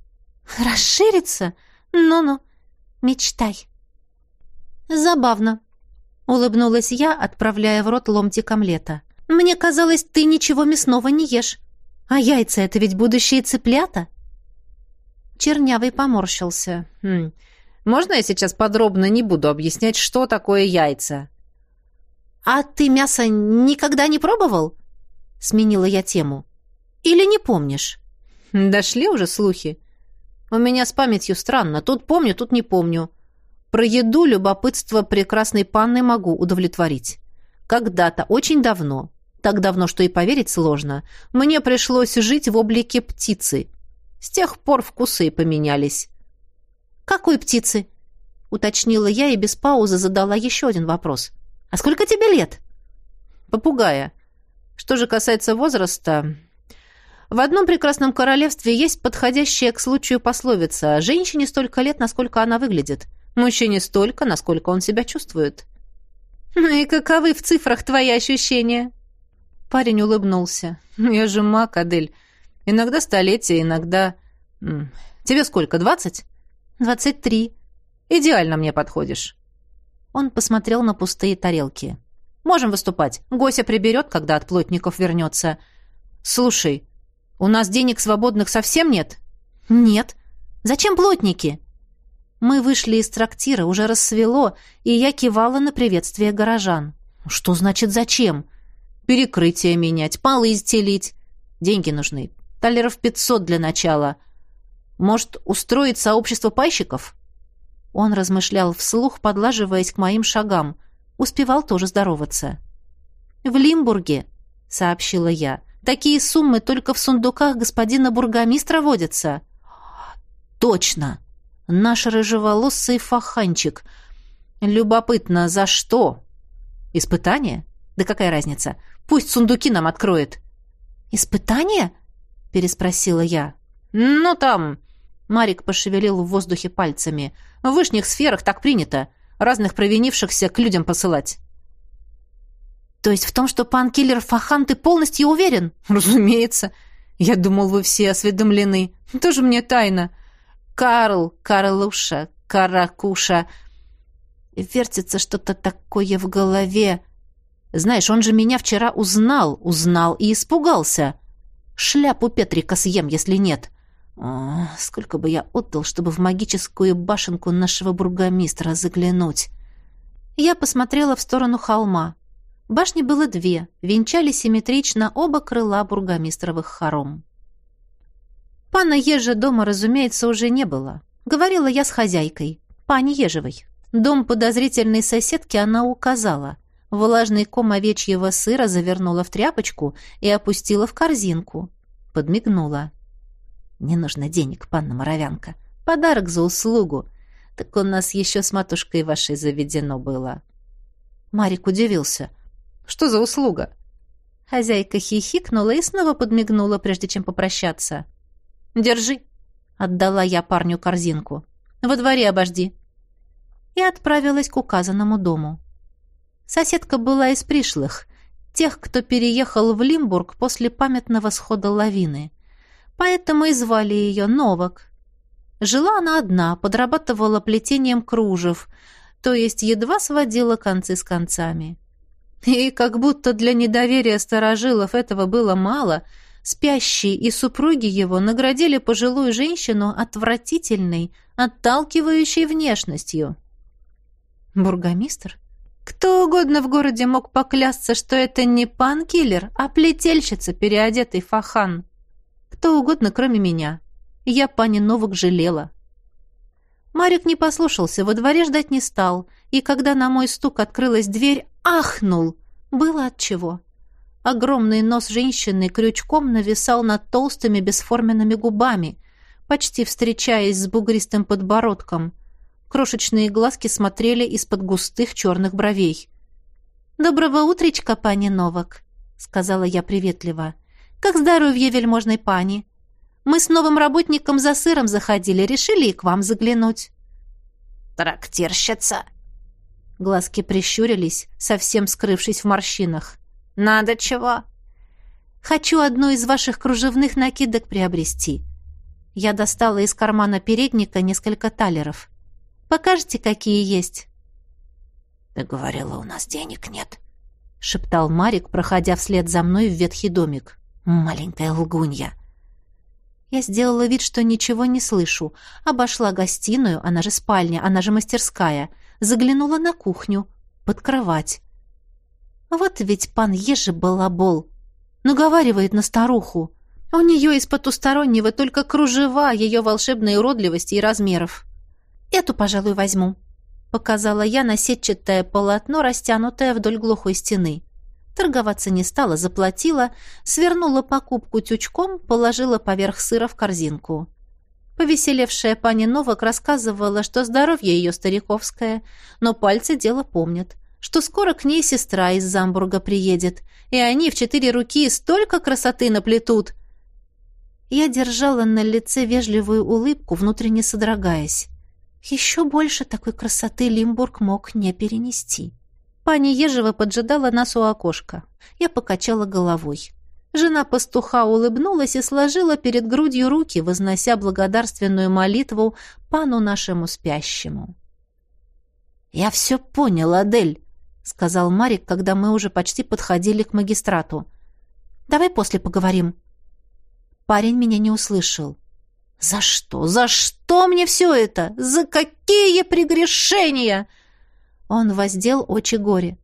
Расширится? Ну-ну, мечтай. Забавно, улыбнулась я, отправляя в рот ломтик омлета. Мне казалось, ты ничего мясного не ешь. А яйца — это ведь будущие цыплята?» Чернявый поморщился. «Хм. «Можно я сейчас подробно не буду объяснять, что такое яйца?» «А ты мясо никогда не пробовал?» Сменила я тему. «Или не помнишь?» «Дошли уже слухи. У меня с памятью странно. Тут помню, тут не помню. Про еду любопытство прекрасной панны могу удовлетворить. Когда-то, очень давно, так давно, что и поверить сложно, мне пришлось жить в облике птицы. С тех пор вкусы поменялись. «Какой птицы?» — уточнила я и без паузы задала еще один вопрос. «А сколько тебе лет?» «Попугая. Что же касается возраста...» В одном прекрасном королевстве есть подходящая к случаю пословица «Женщине столько лет, насколько она выглядит, мужчине столько, насколько он себя чувствует». «Ну и каковы в цифрах твои ощущения?» Парень улыбнулся. «Я же маг, Адель. Иногда столетие, иногда... Тебе сколько, двадцать?» «Двадцать три. Идеально мне подходишь». Он посмотрел на пустые тарелки. «Можем выступать. Гося приберет, когда от плотников вернется. Слушай, у нас денег свободных совсем нет?» «Нет. Зачем плотники?» Мы вышли из трактира, уже рассвело, и я кивала на приветствие горожан. «Что значит зачем?» «Перекрытие менять, полы стелить. Деньги нужны. Талеров пятьсот для начала. Может, устроить сообщество пайщиков?» Он размышлял вслух, подлаживаясь к моим шагам. Успевал тоже здороваться. «В Лимбурге», — сообщила я, — «такие суммы только в сундуках господина бургомистра водятся». «Точно!» Наш рыжеволосый фаханчик. Любопытно, за что? Испытание? Да какая разница? Пусть сундуки нам откроет. Испытание? Переспросила я. Ну там... Марик пошевелил в воздухе пальцами. В вышних сферах так принято. Разных провинившихся к людям посылать. То есть в том, что пан Киллер Фахан ты полностью уверен? Разумеется. Я думал, вы все осведомлены. Тоже мне тайна. Карл, Карлуша, Каракуша. Вертится что-то такое в голове. Знаешь, он же меня вчера узнал, узнал и испугался. Шляпу Петрика съем, если нет. О, сколько бы я отдал, чтобы в магическую башенку нашего бургомистра заглянуть. Я посмотрела в сторону холма. Башни было две, венчали симметрично оба крыла бургомистровых хором. Пана Ежа дома, разумеется, уже не было. Говорила я с хозяйкой, пани Ежевой. Дом подозрительной соседки она указала. Влажный ком овечьего сыра завернула в тряпочку и опустила в корзинку. Подмигнула. «Не нужно денег, панна Моровянка. Подарок за услугу. Так у нас еще с матушкой вашей заведено было». Марик удивился. «Что за услуга?» Хозяйка хихикнула и снова подмигнула, прежде чем попрощаться. «Держи», — отдала я парню корзинку. «Во дворе обожди». и отправилась к указанному дому. Соседка была из пришлых, тех, кто переехал в Лимбург после памятного схода лавины. Поэтому и звали ее Новак. Жила она одна, подрабатывала плетением кружев, то есть едва сводила концы с концами. И как будто для недоверия старожилов этого было мало, спящие и супруги его наградили пожилую женщину отвратительной, отталкивающей внешностью. Бургомистр? Кто угодно в городе мог поклясться, что это не пан-киллер, а плетельщица, переодетый фахан. Кто угодно, кроме меня. Я пани Новок жалела. Марик не послушался, во дворе ждать не стал, и когда на мой стук открылась дверь, ахнул. Было от чего. Огромный нос женщины крючком нависал над толстыми бесформенными губами, почти встречаясь с бугристым подбородком. Крошечные глазки смотрели из-под густых черных бровей. «Доброго утречка, пани Новак», — сказала я приветливо. «Как здоровье вельможной пани? Мы с новым работником за сыром заходили, решили и к вам заглянуть». «Трактирщица!» Глазки прищурились, совсем скрывшись в морщинах. «Надо чего?» «Хочу одну из ваших кружевных накидок приобрести». Я достала из кармана передника несколько талеров. «Покажете, какие есть?» «Ты говорила, у нас денег нет», — шептал Марик, проходя вслед за мной в ветхий домик. «Маленькая лгунья». Я сделала вид, что ничего не слышу. Обошла гостиную, она же спальня, она же мастерская. Заглянула на кухню, под кровать. Вот ведь пан Ежи балабол. Наговаривает на старуху. У нее из потустороннего только кружева ее волшебной уродливости и размеров. «Эту, пожалуй, возьму», — показала я на сетчатое полотно, растянутое вдоль глухой стены. Торговаться не стала, заплатила, свернула покупку тючком, положила поверх сыра в корзинку. Повеселевшая пани Новак рассказывала, что здоровье ее стариковское, но пальцы дело помнят, что скоро к ней сестра из Замбурга приедет, и они в четыре руки столько красоты наплетут. Я держала на лице вежливую улыбку, внутренне содрогаясь. Еще больше такой красоты Лимбург мог не перенести. Пани Ежева поджидала нас у окошка. Я покачала головой. Жена пастуха улыбнулась и сложила перед грудью руки, вознося благодарственную молитву пану нашему спящему. «Я все понял, Адель», — сказал Марик, когда мы уже почти подходили к магистрату. «Давай после поговорим». Парень меня не услышал. «За что? За что мне все это? За какие прегрешения?» Он воздел очи горе.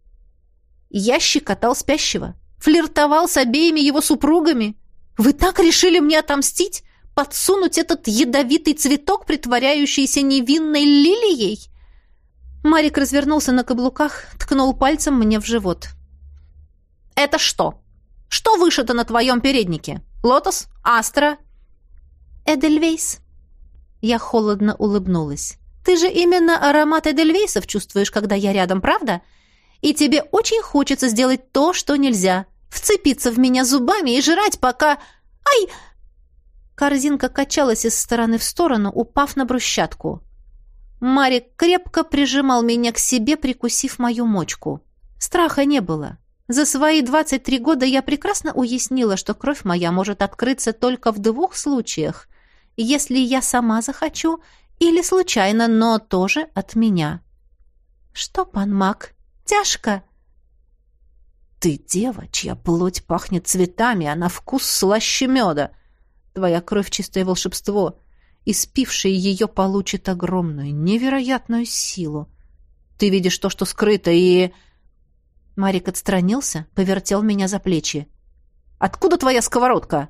Я щекотал спящего, флиртовал с обеими его супругами. Вы так решили мне отомстить? Подсунуть этот ядовитый цветок, притворяющийся невинной лилией? Марик развернулся на каблуках, ткнул пальцем мне в живот. «Это что? Что вышито на твоем переднике? Лотос? Астра?» «Эдельвейс». Я холодно улыбнулась. Ты же именно аромат Эдельвейсов чувствуешь, когда я рядом, правда? И тебе очень хочется сделать то, что нельзя. Вцепиться в меня зубами и жрать, пока... Ай!» Корзинка качалась из стороны в сторону, упав на брусчатку. Марик крепко прижимал меня к себе, прикусив мою мочку. Страха не было. За свои 23 года я прекрасно уяснила, что кровь моя может открыться только в двух случаях. Если я сама захочу или случайно, но тоже от меня. Что, пан Мак, тяжко? Ты дева, чья плоть пахнет цветами, а на вкус слаще меда. Твоя кровь — чистое волшебство. и спивший ее получит огромную, невероятную силу. Ты видишь то, что скрыто, и... Марик отстранился, повертел меня за плечи. «Откуда твоя сковородка?»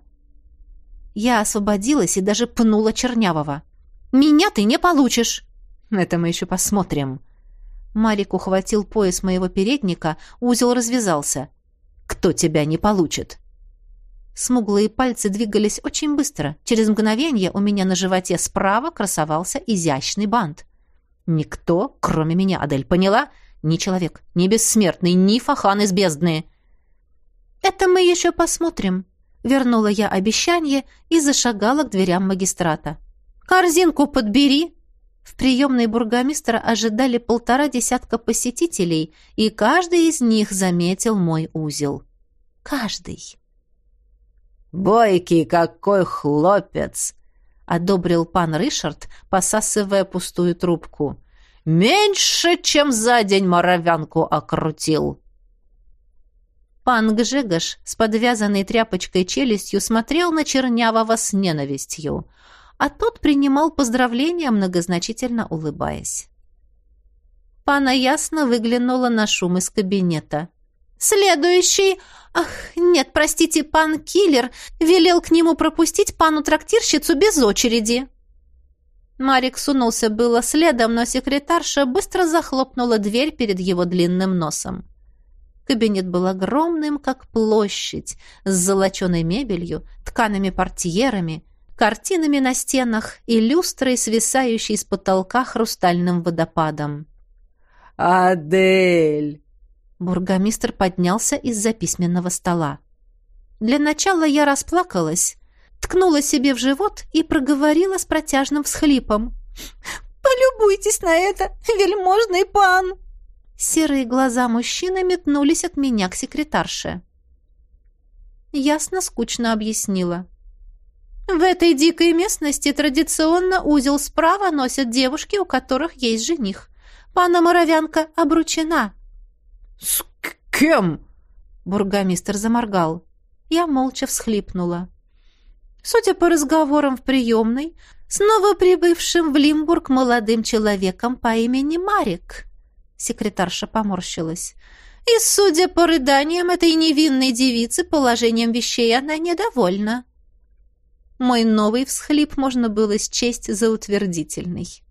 Я освободилась и даже пнула Чернявого. Меня ты не получишь. Это мы еще посмотрим. Марик ухватил пояс моего передника, узел развязался. Кто тебя не получит? Смуглые пальцы двигались очень быстро. Через мгновение у меня на животе справа красовался изящный бант. Никто, кроме меня, Адель, поняла? Ни человек, ни бессмертный, ни фахан из бездны. Это мы еще посмотрим. Вернула я обещание и зашагала к дверям магистрата. «Корзинку подбери!» В приемной бургомистра ожидали полтора десятка посетителей, и каждый из них заметил мой узел. Каждый. «Бойкий какой хлопец!» — одобрил пан Ришард, посасывая пустую трубку. «Меньше, чем за день моровянку окрутил!» Пан Гжегош с подвязанной тряпочкой челюстью смотрел на Чернявого с ненавистью, а тот принимал поздравления, многозначительно улыбаясь. Пана ясно выглянула на шум из кабинета. «Следующий! Ах, нет, простите, пан Киллер велел к нему пропустить пану-трактирщицу без очереди!» Марик сунулся было следом, но секретарша быстро захлопнула дверь перед его длинным носом. Кабинет был огромным, как площадь, с золоченой мебелью, ткаными портьерами, картинами на стенах и люстрой, свисающей с потолка хрустальным водопадом. «Адель!» Бургомистр поднялся из-за письменного стола. Для начала я расплакалась, ткнула себе в живот и проговорила с протяжным всхлипом. «Полюбуйтесь на это, вельможный пан!» Серые глаза мужчины метнулись от меня к секретарше. Ясно скучно объяснила. В этой дикой местности традиционно узел справа носят девушки, у которых есть жених. Пана Моровянка обручена. «С кем?» Бургомистр заморгал. Я молча всхлипнула. Судя по разговорам в приемной, снова прибывшим в Лимбург молодым человеком по имени Марик. Секретарша поморщилась. И, судя по рыданиям этой невинной девицы, положением вещей она недовольна. Мой новый всхлип можно было счесть за утвердительный.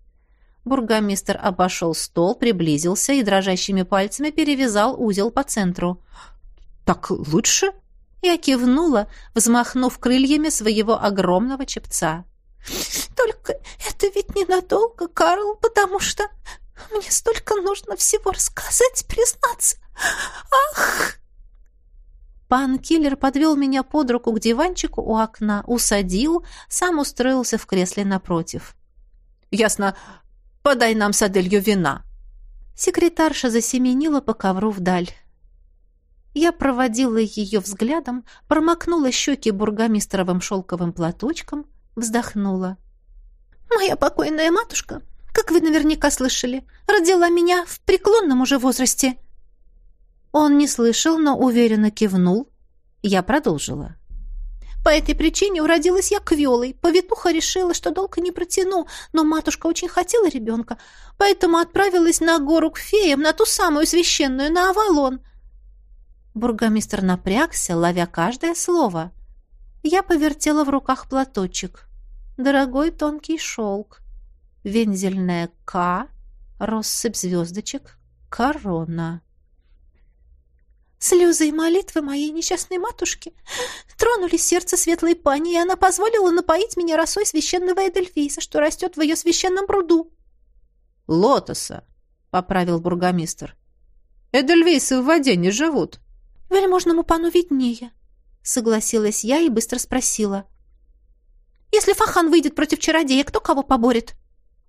Бургомистр обошел стол, приблизился и дрожащими пальцами перевязал узел по центру. «Так лучше?» Я кивнула, взмахнув крыльями своего огромного чепца. «Только это ведь ненадолго, Карл, потому что мне столько нужно всего рассказать, признаться. Ах!» Пан Киллер подвел меня под руку к диванчику у окна, усадил, сам устроился в кресле напротив. «Ясно. Подай нам с Аделью вина». Секретарша засеменила по ковру вдаль. Я проводила ее взглядом, промокнула щеки бургомистровым шелковым платочком, вздохнула. «Моя покойная матушка как вы наверняка слышали, родила меня в преклонном уже возрасте». Он не слышал, но уверенно кивнул. Я продолжила. По этой причине уродилась я квелой. Повитуха решила, что долго не протяну, но матушка очень хотела ребенка, поэтому отправилась на гору к феям, на ту самую священную, на Авалон. Бургомистр напрягся, ловя каждое слово. Я повертела в руках платочек. Дорогой тонкий шелк вензельная «К», россыпь звездочек, корона. Слезы и молитвы моей несчастной матушки тронули сердце светлой пани, и она позволила напоить меня росой священного Эдельфейса, что растет в ее священном пруду. «Лотоса», — поправил бургомистр. «Эдельвейсы в воде не живут». «Вельможному пану виднее», — согласилась я и быстро спросила. «Если Фахан выйдет против чародея, кто кого поборет?»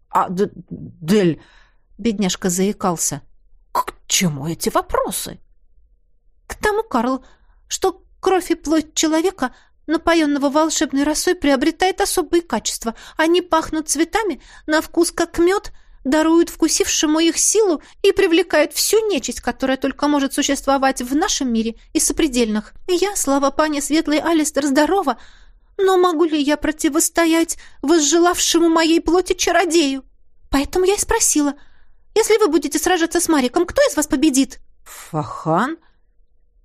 «А, Дель...» — бедняжка заикался. «К чему эти вопросы?» «К тому, Карл, что кровь и плоть человека, напоенного волшебной росой, приобретает особые качества. Они пахнут цветами, на вкус как мед, даруют вкусившему их силу и привлекают всю нечисть, которая только может существовать в нашем мире и сопредельных. Я, слава пане Светлый Алистер, здорова, но могу ли я противостоять возжелавшему моей плоти чародею? Поэтому я и спросила, если вы будете сражаться с Мариком, кто из вас победит? Фахан?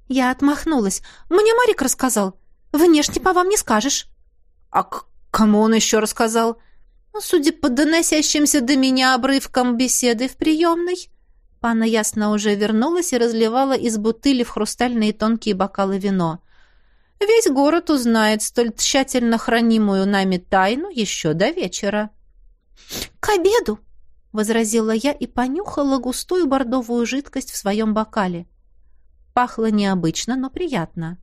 Я отмахнулась. Мне Марик рассказал. Внешне по вам не скажешь. А к кому он еще рассказал? Ну, судя по доносящимся до меня обрывкам беседы в приемной, пана ясно уже вернулась и разливала из бутыли в хрустальные тонкие бокалы вино. Весь город узнает столь тщательно хранимую нами тайну еще до вечера. «К обеду!» — возразила я и понюхала густую бордовую жидкость в своем бокале. Пахло необычно, но приятно.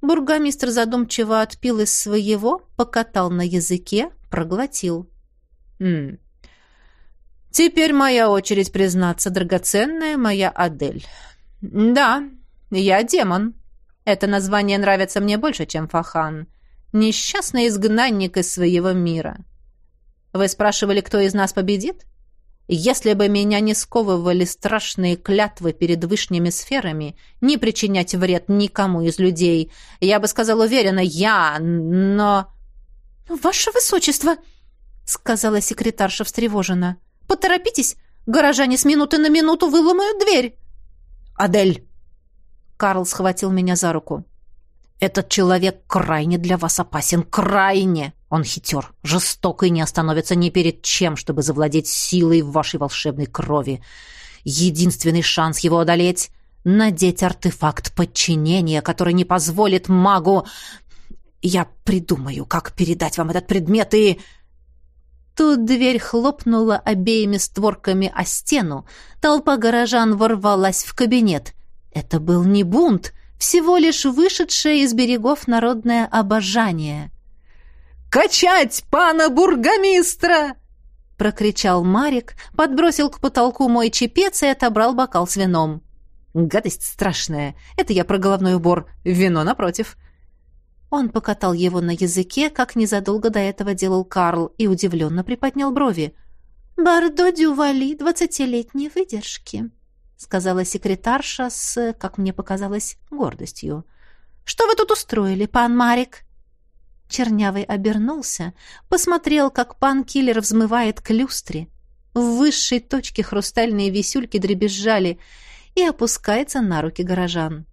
Бургомистр задумчиво отпил из своего, покатал на языке, проглотил. Хм. Теперь моя очередь признаться, драгоценная моя Адель. Да, я демон. Это название нравится мне больше, чем Фахан. Несчастный изгнанник из своего мира. Вы спрашивали, кто из нас победит? Если бы меня не сковывали страшные клятвы перед вышними сферами, не причинять вред никому из людей, я бы сказал уверенно «я», но... «Ваше высочество!» — сказала секретарша встревоженно. «Поторопитесь, горожане с минуты на минуту выломают дверь!» «Адель!» Карл схватил меня за руку. «Этот человек крайне для вас опасен, крайне! Он хитер, жесток и не остановится ни перед чем, чтобы завладеть силой в вашей волшебной крови. Единственный шанс его одолеть — надеть артефакт подчинения, который не позволит магу... Я придумаю, как передать вам этот предмет и...» Тут дверь хлопнула обеими створками о стену. Толпа горожан ворвалась в кабинет. Это был не бунт, всего лишь вышедшее из берегов народное обожание. «Качать пана бургомистра!» — прокричал Марик, подбросил к потолку мой чепец и отобрал бокал с вином. «Гадость страшная. Это я про головной убор. Вино напротив». Он покатал его на языке, как незадолго до этого делал Карл, и удивленно приподнял брови. «Бардо Дювали, двадцатилетней выдержки», — сказала секретарша с, как мне показалось, гордостью. «Что вы тут устроили, пан Марик?» Чернявый обернулся, посмотрел, как пан Киллер взмывает к люстре. В высшей точке хрустальные висюльки дребезжали и опускается на руки горожан.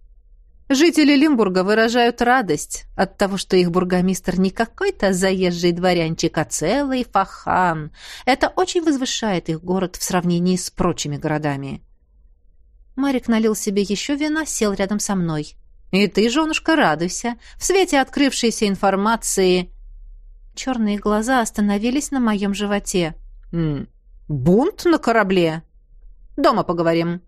Жители Лимбурга выражают радость от того, что их бургомистр не какой-то заезжий дворянчик, а целый фахан. Это очень возвышает их город в сравнении с прочими городами. Марик налил себе еще вина, сел рядом со мной. «И ты, женушка, радуйся. В свете открывшейся информации...» Черные глаза остановились на моем животе. «М «Бунт на корабле?» «Дома поговорим».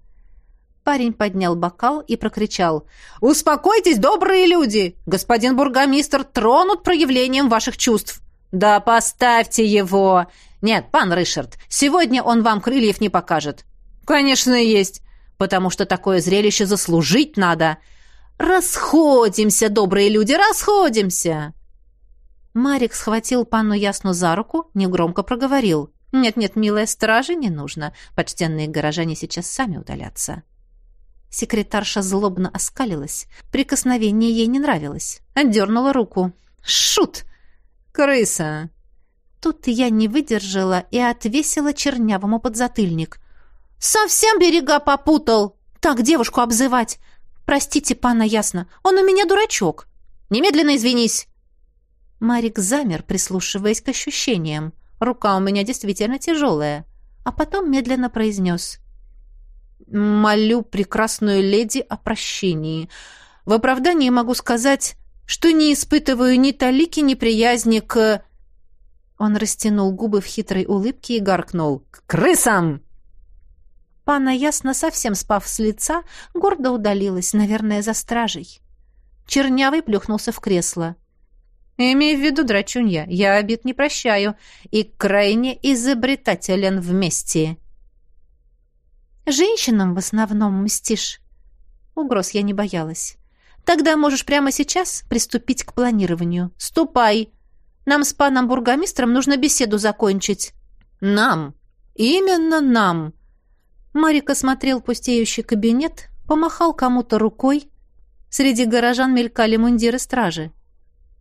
Парень поднял бокал и прокричал. «Успокойтесь, добрые люди! Господин бургомистр тронут проявлением ваших чувств!» «Да поставьте его!» «Нет, пан Ришард, сегодня он вам крыльев не покажет». «Конечно, есть потому что такое зрелище заслужить надо. Расходимся, добрые люди, расходимся!» Марик схватил панну Ясну за руку, негромко проговорил. «Нет-нет, милая, стражи не нужно. Почтенные горожане сейчас сами удалятся». Секретарша злобно оскалилась. Прикосновение ей не нравилось. Отдернула руку. «Шут! Крыса!» Тут я не выдержала и отвесила чернявому подзатыльник. «Совсем берега попутал! Так девушку обзывать! Простите, пана Ясно, он у меня дурачок! Немедленно извинись!» Марик замер, прислушиваясь к ощущениям. Рука у меня действительно тяжелая. А потом медленно произнес. «Молю прекрасную леди о прощении. В оправдании могу сказать, что не испытываю ни талики неприязни к...» Он растянул губы в хитрой улыбке и гаркнул. «К крысам!» Пана ясно совсем спав с лица, гордо удалилась, наверное, за стражей. Чернявый плюхнулся в кресло. «Имей в виду, драчунья, я обид не прощаю и крайне изобретателен вместе». «Женщинам в основном мстишь». Угроз я не боялась. «Тогда можешь прямо сейчас приступить к планированию. Ступай. Нам с паном бургомистром нужно беседу закончить». «Нам? Именно нам!» Марик осмотрел пустеющий кабинет, помахал кому-то рукой. Среди горожан мелькали мундиры стражи.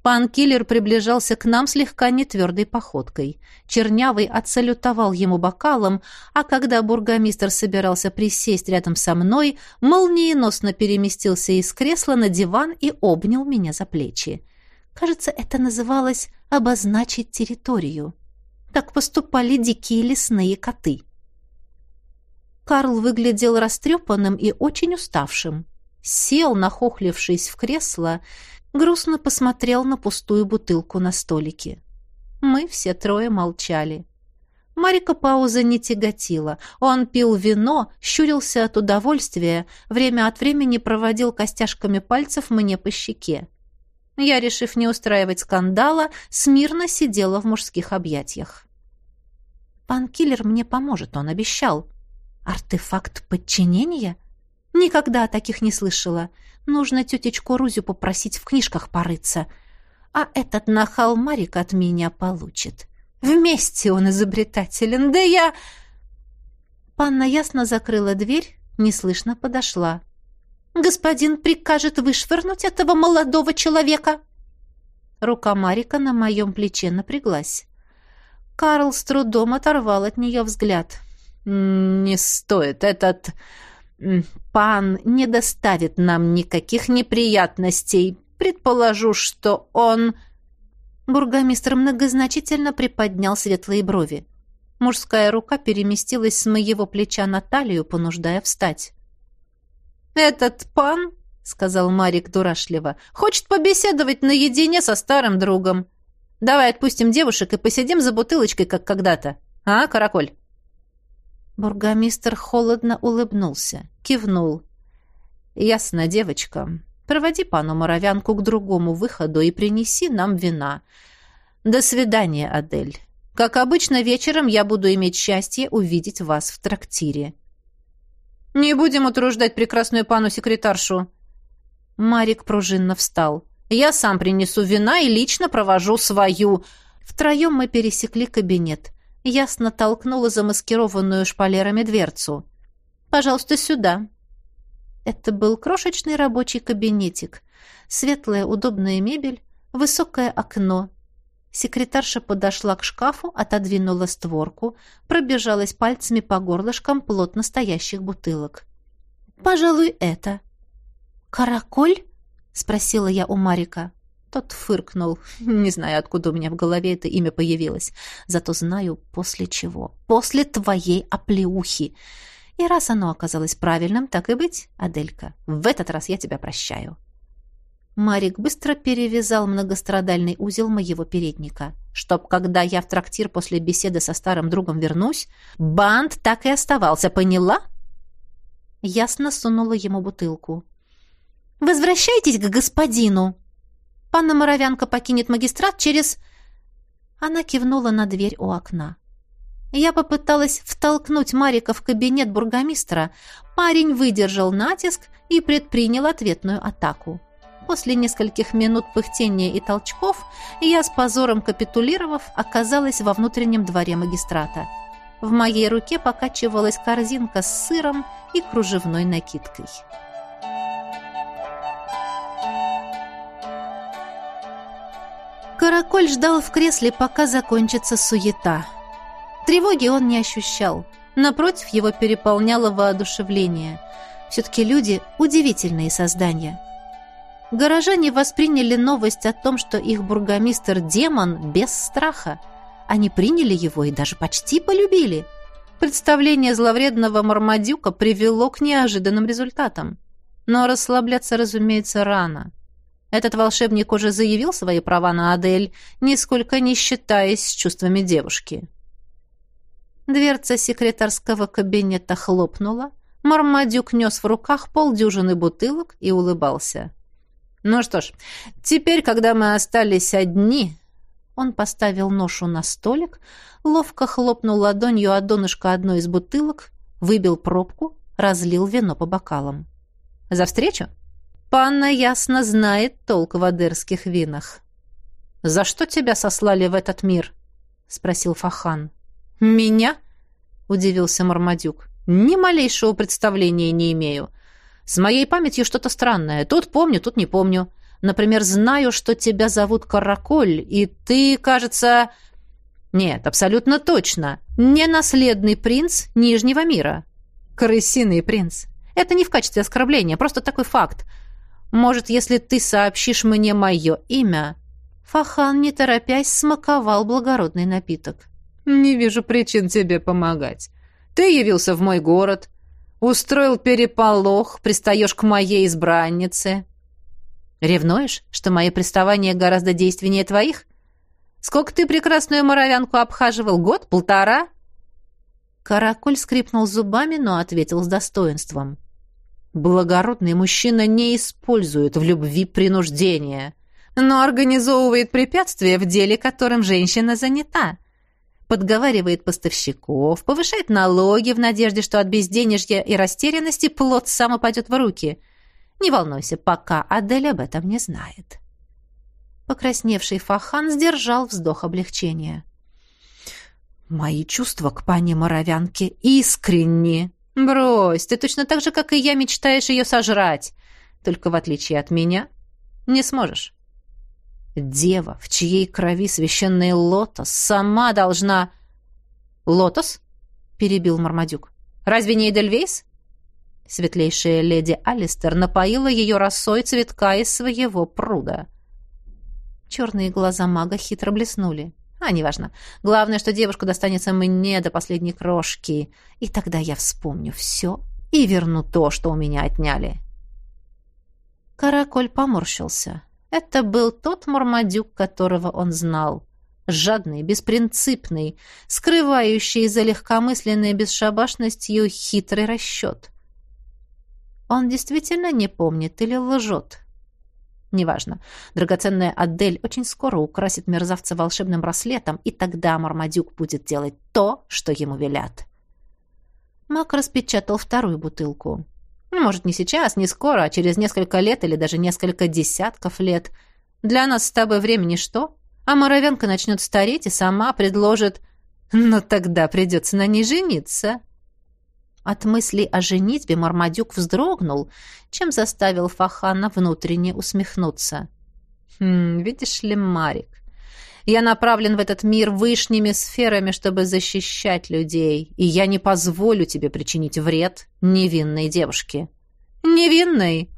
Пан Киллер приближался к нам слегка нетвердой походкой. Чернявый отсалютовал ему бокалом, а когда бургомистр собирался присесть рядом со мной, молниеносно переместился из кресла на диван и обнял меня за плечи. Кажется, это называлось «обозначить территорию». Так поступали дикие лесные коты. Карл выглядел растрепанным и очень уставшим. Сел, нахохлившись в кресло, грустно посмотрел на пустую бутылку на столике. Мы все трое молчали. Марика пауза не тяготила. Он пил вино, щурился от удовольствия, время от времени проводил костяшками пальцев мне по щеке. Я, решив не устраивать скандала, смирно сидела в мужских объятиях. Пан Киллер мне поможет, он обещал. Артефакт подчинения? Никогда о таких не слышала. Нужно тетечку Рузю попросить в книжках порыться. А этот нахал Марик от меня получит. Вместе он изобретателен. Да я... Панна ясно закрыла дверь, неслышно подошла. «Господин прикажет вышвырнуть этого молодого человека!» Рука Марика на моем плече напряглась. Карл с трудом оторвал от нее взгляд. «Не стоит. Этот пан не доставит нам никаких неприятностей. Предположу, что он...» Бургомистр многозначительно приподнял светлые брови. Мужская рука переместилась с моего плеча на талию, понуждая встать. «Этот пан, — сказал Марик дурашливо, — хочет побеседовать наедине со старым другом. Давай отпустим девушек и посидим за бутылочкой, как когда-то. А, Караколь?» Бургомистр холодно улыбнулся, кивнул. «Ясно, девочка. Проводи пану Моровянку к другому выходу и принеси нам вина. До свидания, Адель. Как обычно, вечером я буду иметь счастье увидеть вас в трактире». «Не будем утруждать прекрасную пану-секретаршу». Марик пружинно встал. «Я сам принесу вина и лично провожу свою...» Втроем мы пересекли кабинет ясно толкнула замаскированную шпалерами дверцу. «Пожалуйста, сюда». Это был крошечный рабочий кабинетик. Светлая удобная мебель, высокое окно. Секретарша подошла к шкафу, отодвинула створку, пробежалась пальцами по горлышкам плотно стоящих бутылок. «Пожалуй, это». «Караколь?» — спросила я у Марика. Тот фыркнул. Не знаю, откуда у меня в голове это имя появилось. Зато знаю, после чего. После твоей оплеухи. И раз оно оказалось правильным, так и быть, Аделька, в этот раз я тебя прощаю. Марик быстро перевязал многострадальный узел моего передника. Чтоб, когда я в трактир после беседы со старым другом вернусь, бант так и оставался, поняла? Ясно сунула ему бутылку. «Возвращайтесь к господину!» Панна Моровянка покинет магистрат через...» Она кивнула на дверь у окна. Я попыталась втолкнуть Марика в кабинет бургомистра. Парень выдержал натиск и предпринял ответную атаку. После нескольких минут пыхтения и толчков я, с позором капитулировав, оказалась во внутреннем дворе магистрата. В моей руке покачивалась корзинка с сыром и кружевной накидкой. Караколь ждал в кресле, пока закончится суета. Тревоги он не ощущал. Напротив, его переполняло воодушевление. Все-таки люди — удивительные создания. Горожане восприняли новость о том, что их бургомистр — демон, без страха. Они приняли его и даже почти полюбили. Представление зловредного Мармадюка привело к неожиданным результатам. Но расслабляться, разумеется, рано — этот волшебник уже заявил свои права на Адель, нисколько не считаясь с чувствами девушки. Дверца секретарского кабинета хлопнула. Мармадюк нес в руках полдюжины бутылок и улыбался. «Ну что ж, теперь, когда мы остались одни...» Он поставил ношу на столик, ловко хлопнул ладонью о донышко одной из бутылок, выбил пробку, разлил вино по бокалам. «За встречу?» Панна ясно знает толк в адерских винах. «За что тебя сослали в этот мир?» — спросил Фахан. «Меня?» — удивился Мармадюк. «Ни малейшего представления не имею. С моей памятью что-то странное. Тут помню, тут не помню. Например, знаю, что тебя зовут Караколь, и ты, кажется...» «Нет, абсолютно точно. Не наследный принц Нижнего мира. Крысиный принц. Это не в качестве оскорбления, просто такой факт. Может, если ты сообщишь мне мое имя...» Фахан, не торопясь, смаковал благородный напиток. «Не вижу причин тебе помогать. Ты явился в мой город, устроил переполох, пристаешь к моей избраннице. Ревнуешь, что мои приставания гораздо действеннее твоих? Сколько ты прекрасную моровянку обхаживал? Год? Полтора?» Каракуль скрипнул зубами, но ответил с достоинством. Благородный мужчина не использует в любви принуждение, но организовывает препятствия в деле, которым женщина занята. подговаривает поставщиков, повышает налоги в надежде, что от безденежья и растерянности плод сам упадет в руки. Не волнуйся, пока Адель об этом не знает. Покрасневший Фахан сдержал вздох облегчения. «Мои чувства к пане Моровянке искренни!» «Брось, ты точно так же, как и я, мечтаешь ее сожрать. Только в отличие от меня, не сможешь. Дева, в чьей крови священный лотос, сама должна...» «Лотос?» — перебил Мармадюк. «Разве не Эдельвейс?» Светлейшая леди Алистер напоила ее росой цветка из своего пруда. Черные глаза мага хитро блеснули. А, неважно. Главное, что девушка достанется мне до последней крошки. И тогда я вспомню все и верну то, что у меня отняли. Караколь поморщился. Это был тот Мармадюк, которого он знал. Жадный, беспринципный, скрывающий за легкомысленной бесшабашностью хитрый расчет. Он действительно не помнит или лжет? Неважно. Драгоценная Адель очень скоро украсит мерзавца волшебным браслетом, и тогда Мармадюк будет делать то, что ему велят. Мак распечатал вторую бутылку. Ну, может, не сейчас, не скоро, а через несколько лет или даже несколько десятков лет. Для нас с тобой времени что? А Моровенка начнет стареть и сама предложит... Но тогда придется на ней жениться. От мысли о женитьбе Мармадюк вздрогнул, чем заставил Фахана внутренне усмехнуться. «Хм, видишь ли, Марик, я направлен в этот мир вышними сферами, чтобы защищать людей, и я не позволю тебе причинить вред невинной девушке». «Невинной?»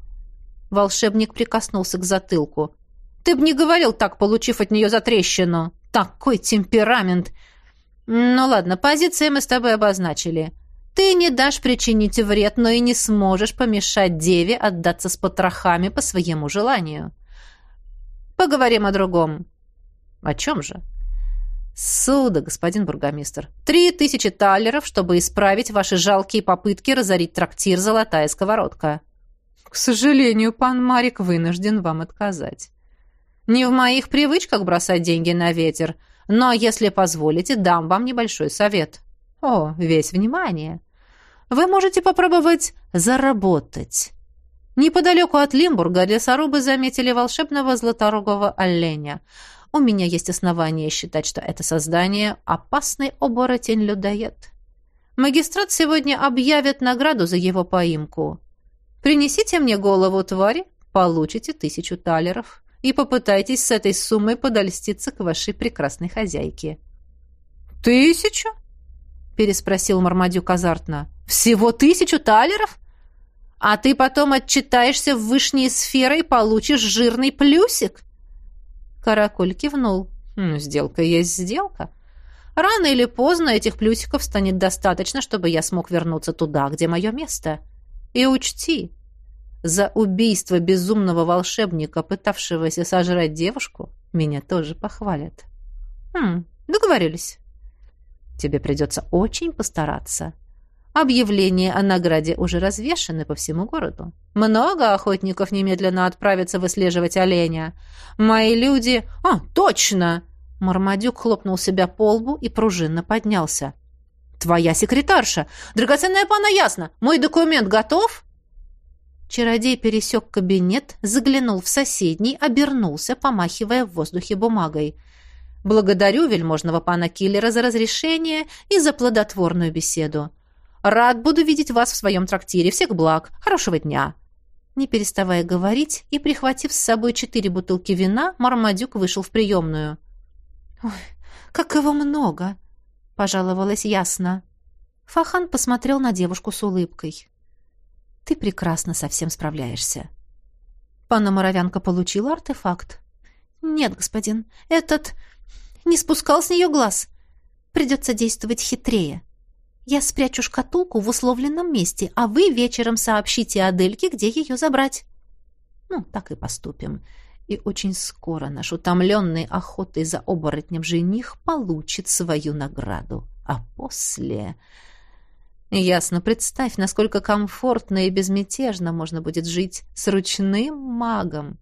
Волшебник прикоснулся к затылку. «Ты б не говорил так, получив от нее затрещину. Такой темперамент!» «Ну ладно, позиции мы с тобой обозначили. Ты не дашь причинить вред, но и не сможешь помешать деве отдаться с потрохами по своему желанию. Поговорим о другом. О чем же? Суда, господин бургомистр. Три тысячи талеров, чтобы исправить ваши жалкие попытки разорить трактир «Золотая сковородка». К сожалению, пан Марик вынужден вам отказать. Не в моих привычках бросать деньги на ветер, но, если позволите, дам вам небольшой совет. О, весь внимание вы можете попробовать заработать. Неподалеку от Лимбурга лесорубы заметили волшебного златорогого оленя. У меня есть основания считать, что это создание — опасный оборотень-людоед. Магистрат сегодня объявит награду за его поимку. Принесите мне голову твари, получите тысячу талеров и попытайтесь с этой суммой подольститься к вашей прекрасной хозяйке. «Тысячу?» переспросил Мармадюк азартно. «Всего тысячу талеров? А ты потом отчитаешься в вышние сферы и получишь жирный плюсик?» Каракуль кивнул. «Ну, сделка есть сделка. Рано или поздно этих плюсиков станет достаточно, чтобы я смог вернуться туда, где мое место. И учти, за убийство безумного волшебника, пытавшегося сожрать девушку, меня тоже похвалят. Хм, договорились». Тебе придется очень постараться. Объявления о награде уже развешаны по всему городу. Много охотников немедленно отправятся выслеживать оленя. Мои люди... А, точно!» Мармадюк хлопнул себя по лбу и пружинно поднялся. «Твоя секретарша! Драгоценная пана ясно! Мой документ готов?» Чародей пересек кабинет, заглянул в соседний, обернулся, помахивая в воздухе бумагой. Благодарю вельможного пана Киллера за разрешение и за плодотворную беседу. Рад буду видеть вас в своем трактире. Всех благ. Хорошего дня». Не переставая говорить и прихватив с собой четыре бутылки вина, Мармадюк вышел в приемную. «Ой, как его много!» — пожаловалась ясно. Фахан посмотрел на девушку с улыбкой. «Ты прекрасно со всем справляешься». «Панна Моровянка получила артефакт?» «Нет, господин. Этот не спускал с нее глаз. Придется действовать хитрее. Я спрячу шкатулку в условленном месте, а вы вечером сообщите Адельке, где ее забрать. Ну, так и поступим. И очень скоро наш утомленный охотой за оборотнем жених получит свою награду. А после... Ясно, представь, насколько комфортно и безмятежно можно будет жить с ручным магом.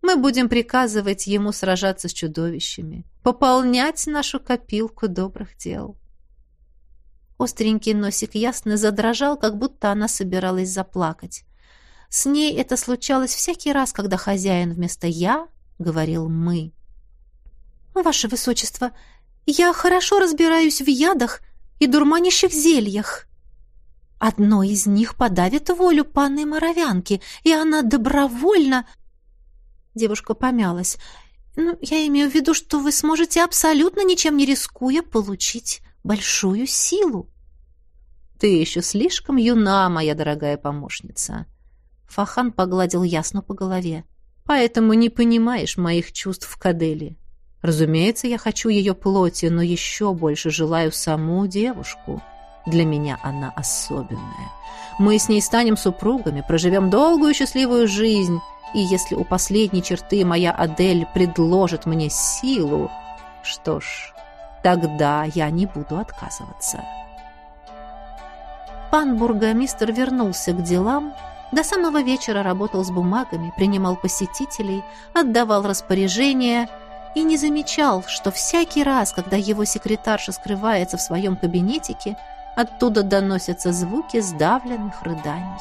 Мы будем приказывать ему сражаться с чудовищами, пополнять нашу копилку добрых дел. Остренький носик ясно задрожал, как будто она собиралась заплакать. С ней это случалось всякий раз, когда хозяин вместо «я» говорил «мы». «Ваше Высочество, я хорошо разбираюсь в ядах и дурманящих зельях. Одно из них подавит волю панной Моровянки, и она добровольно...» Девушка помялась. «Ну, я имею в виду, что вы сможете абсолютно ничем не рискуя получить большую силу». «Ты еще слишком юна, моя дорогая помощница». Фахан погладил ясно по голове. «Поэтому не понимаешь моих чувств к Адели. Разумеется, я хочу ее плоти, но еще больше желаю саму девушку. Для меня она особенная. Мы с ней станем супругами, проживем долгую счастливую жизнь, и если у последней черты моя Адель предложит мне силу, что ж, тогда я не буду отказываться. Пан бургомистр вернулся к делам, до самого вечера работал с бумагами, принимал посетителей, отдавал распоряжения – и не замечал, что всякий раз, когда его секретарша скрывается в своем кабинетике, оттуда доносятся звуки сдавленных рыданий.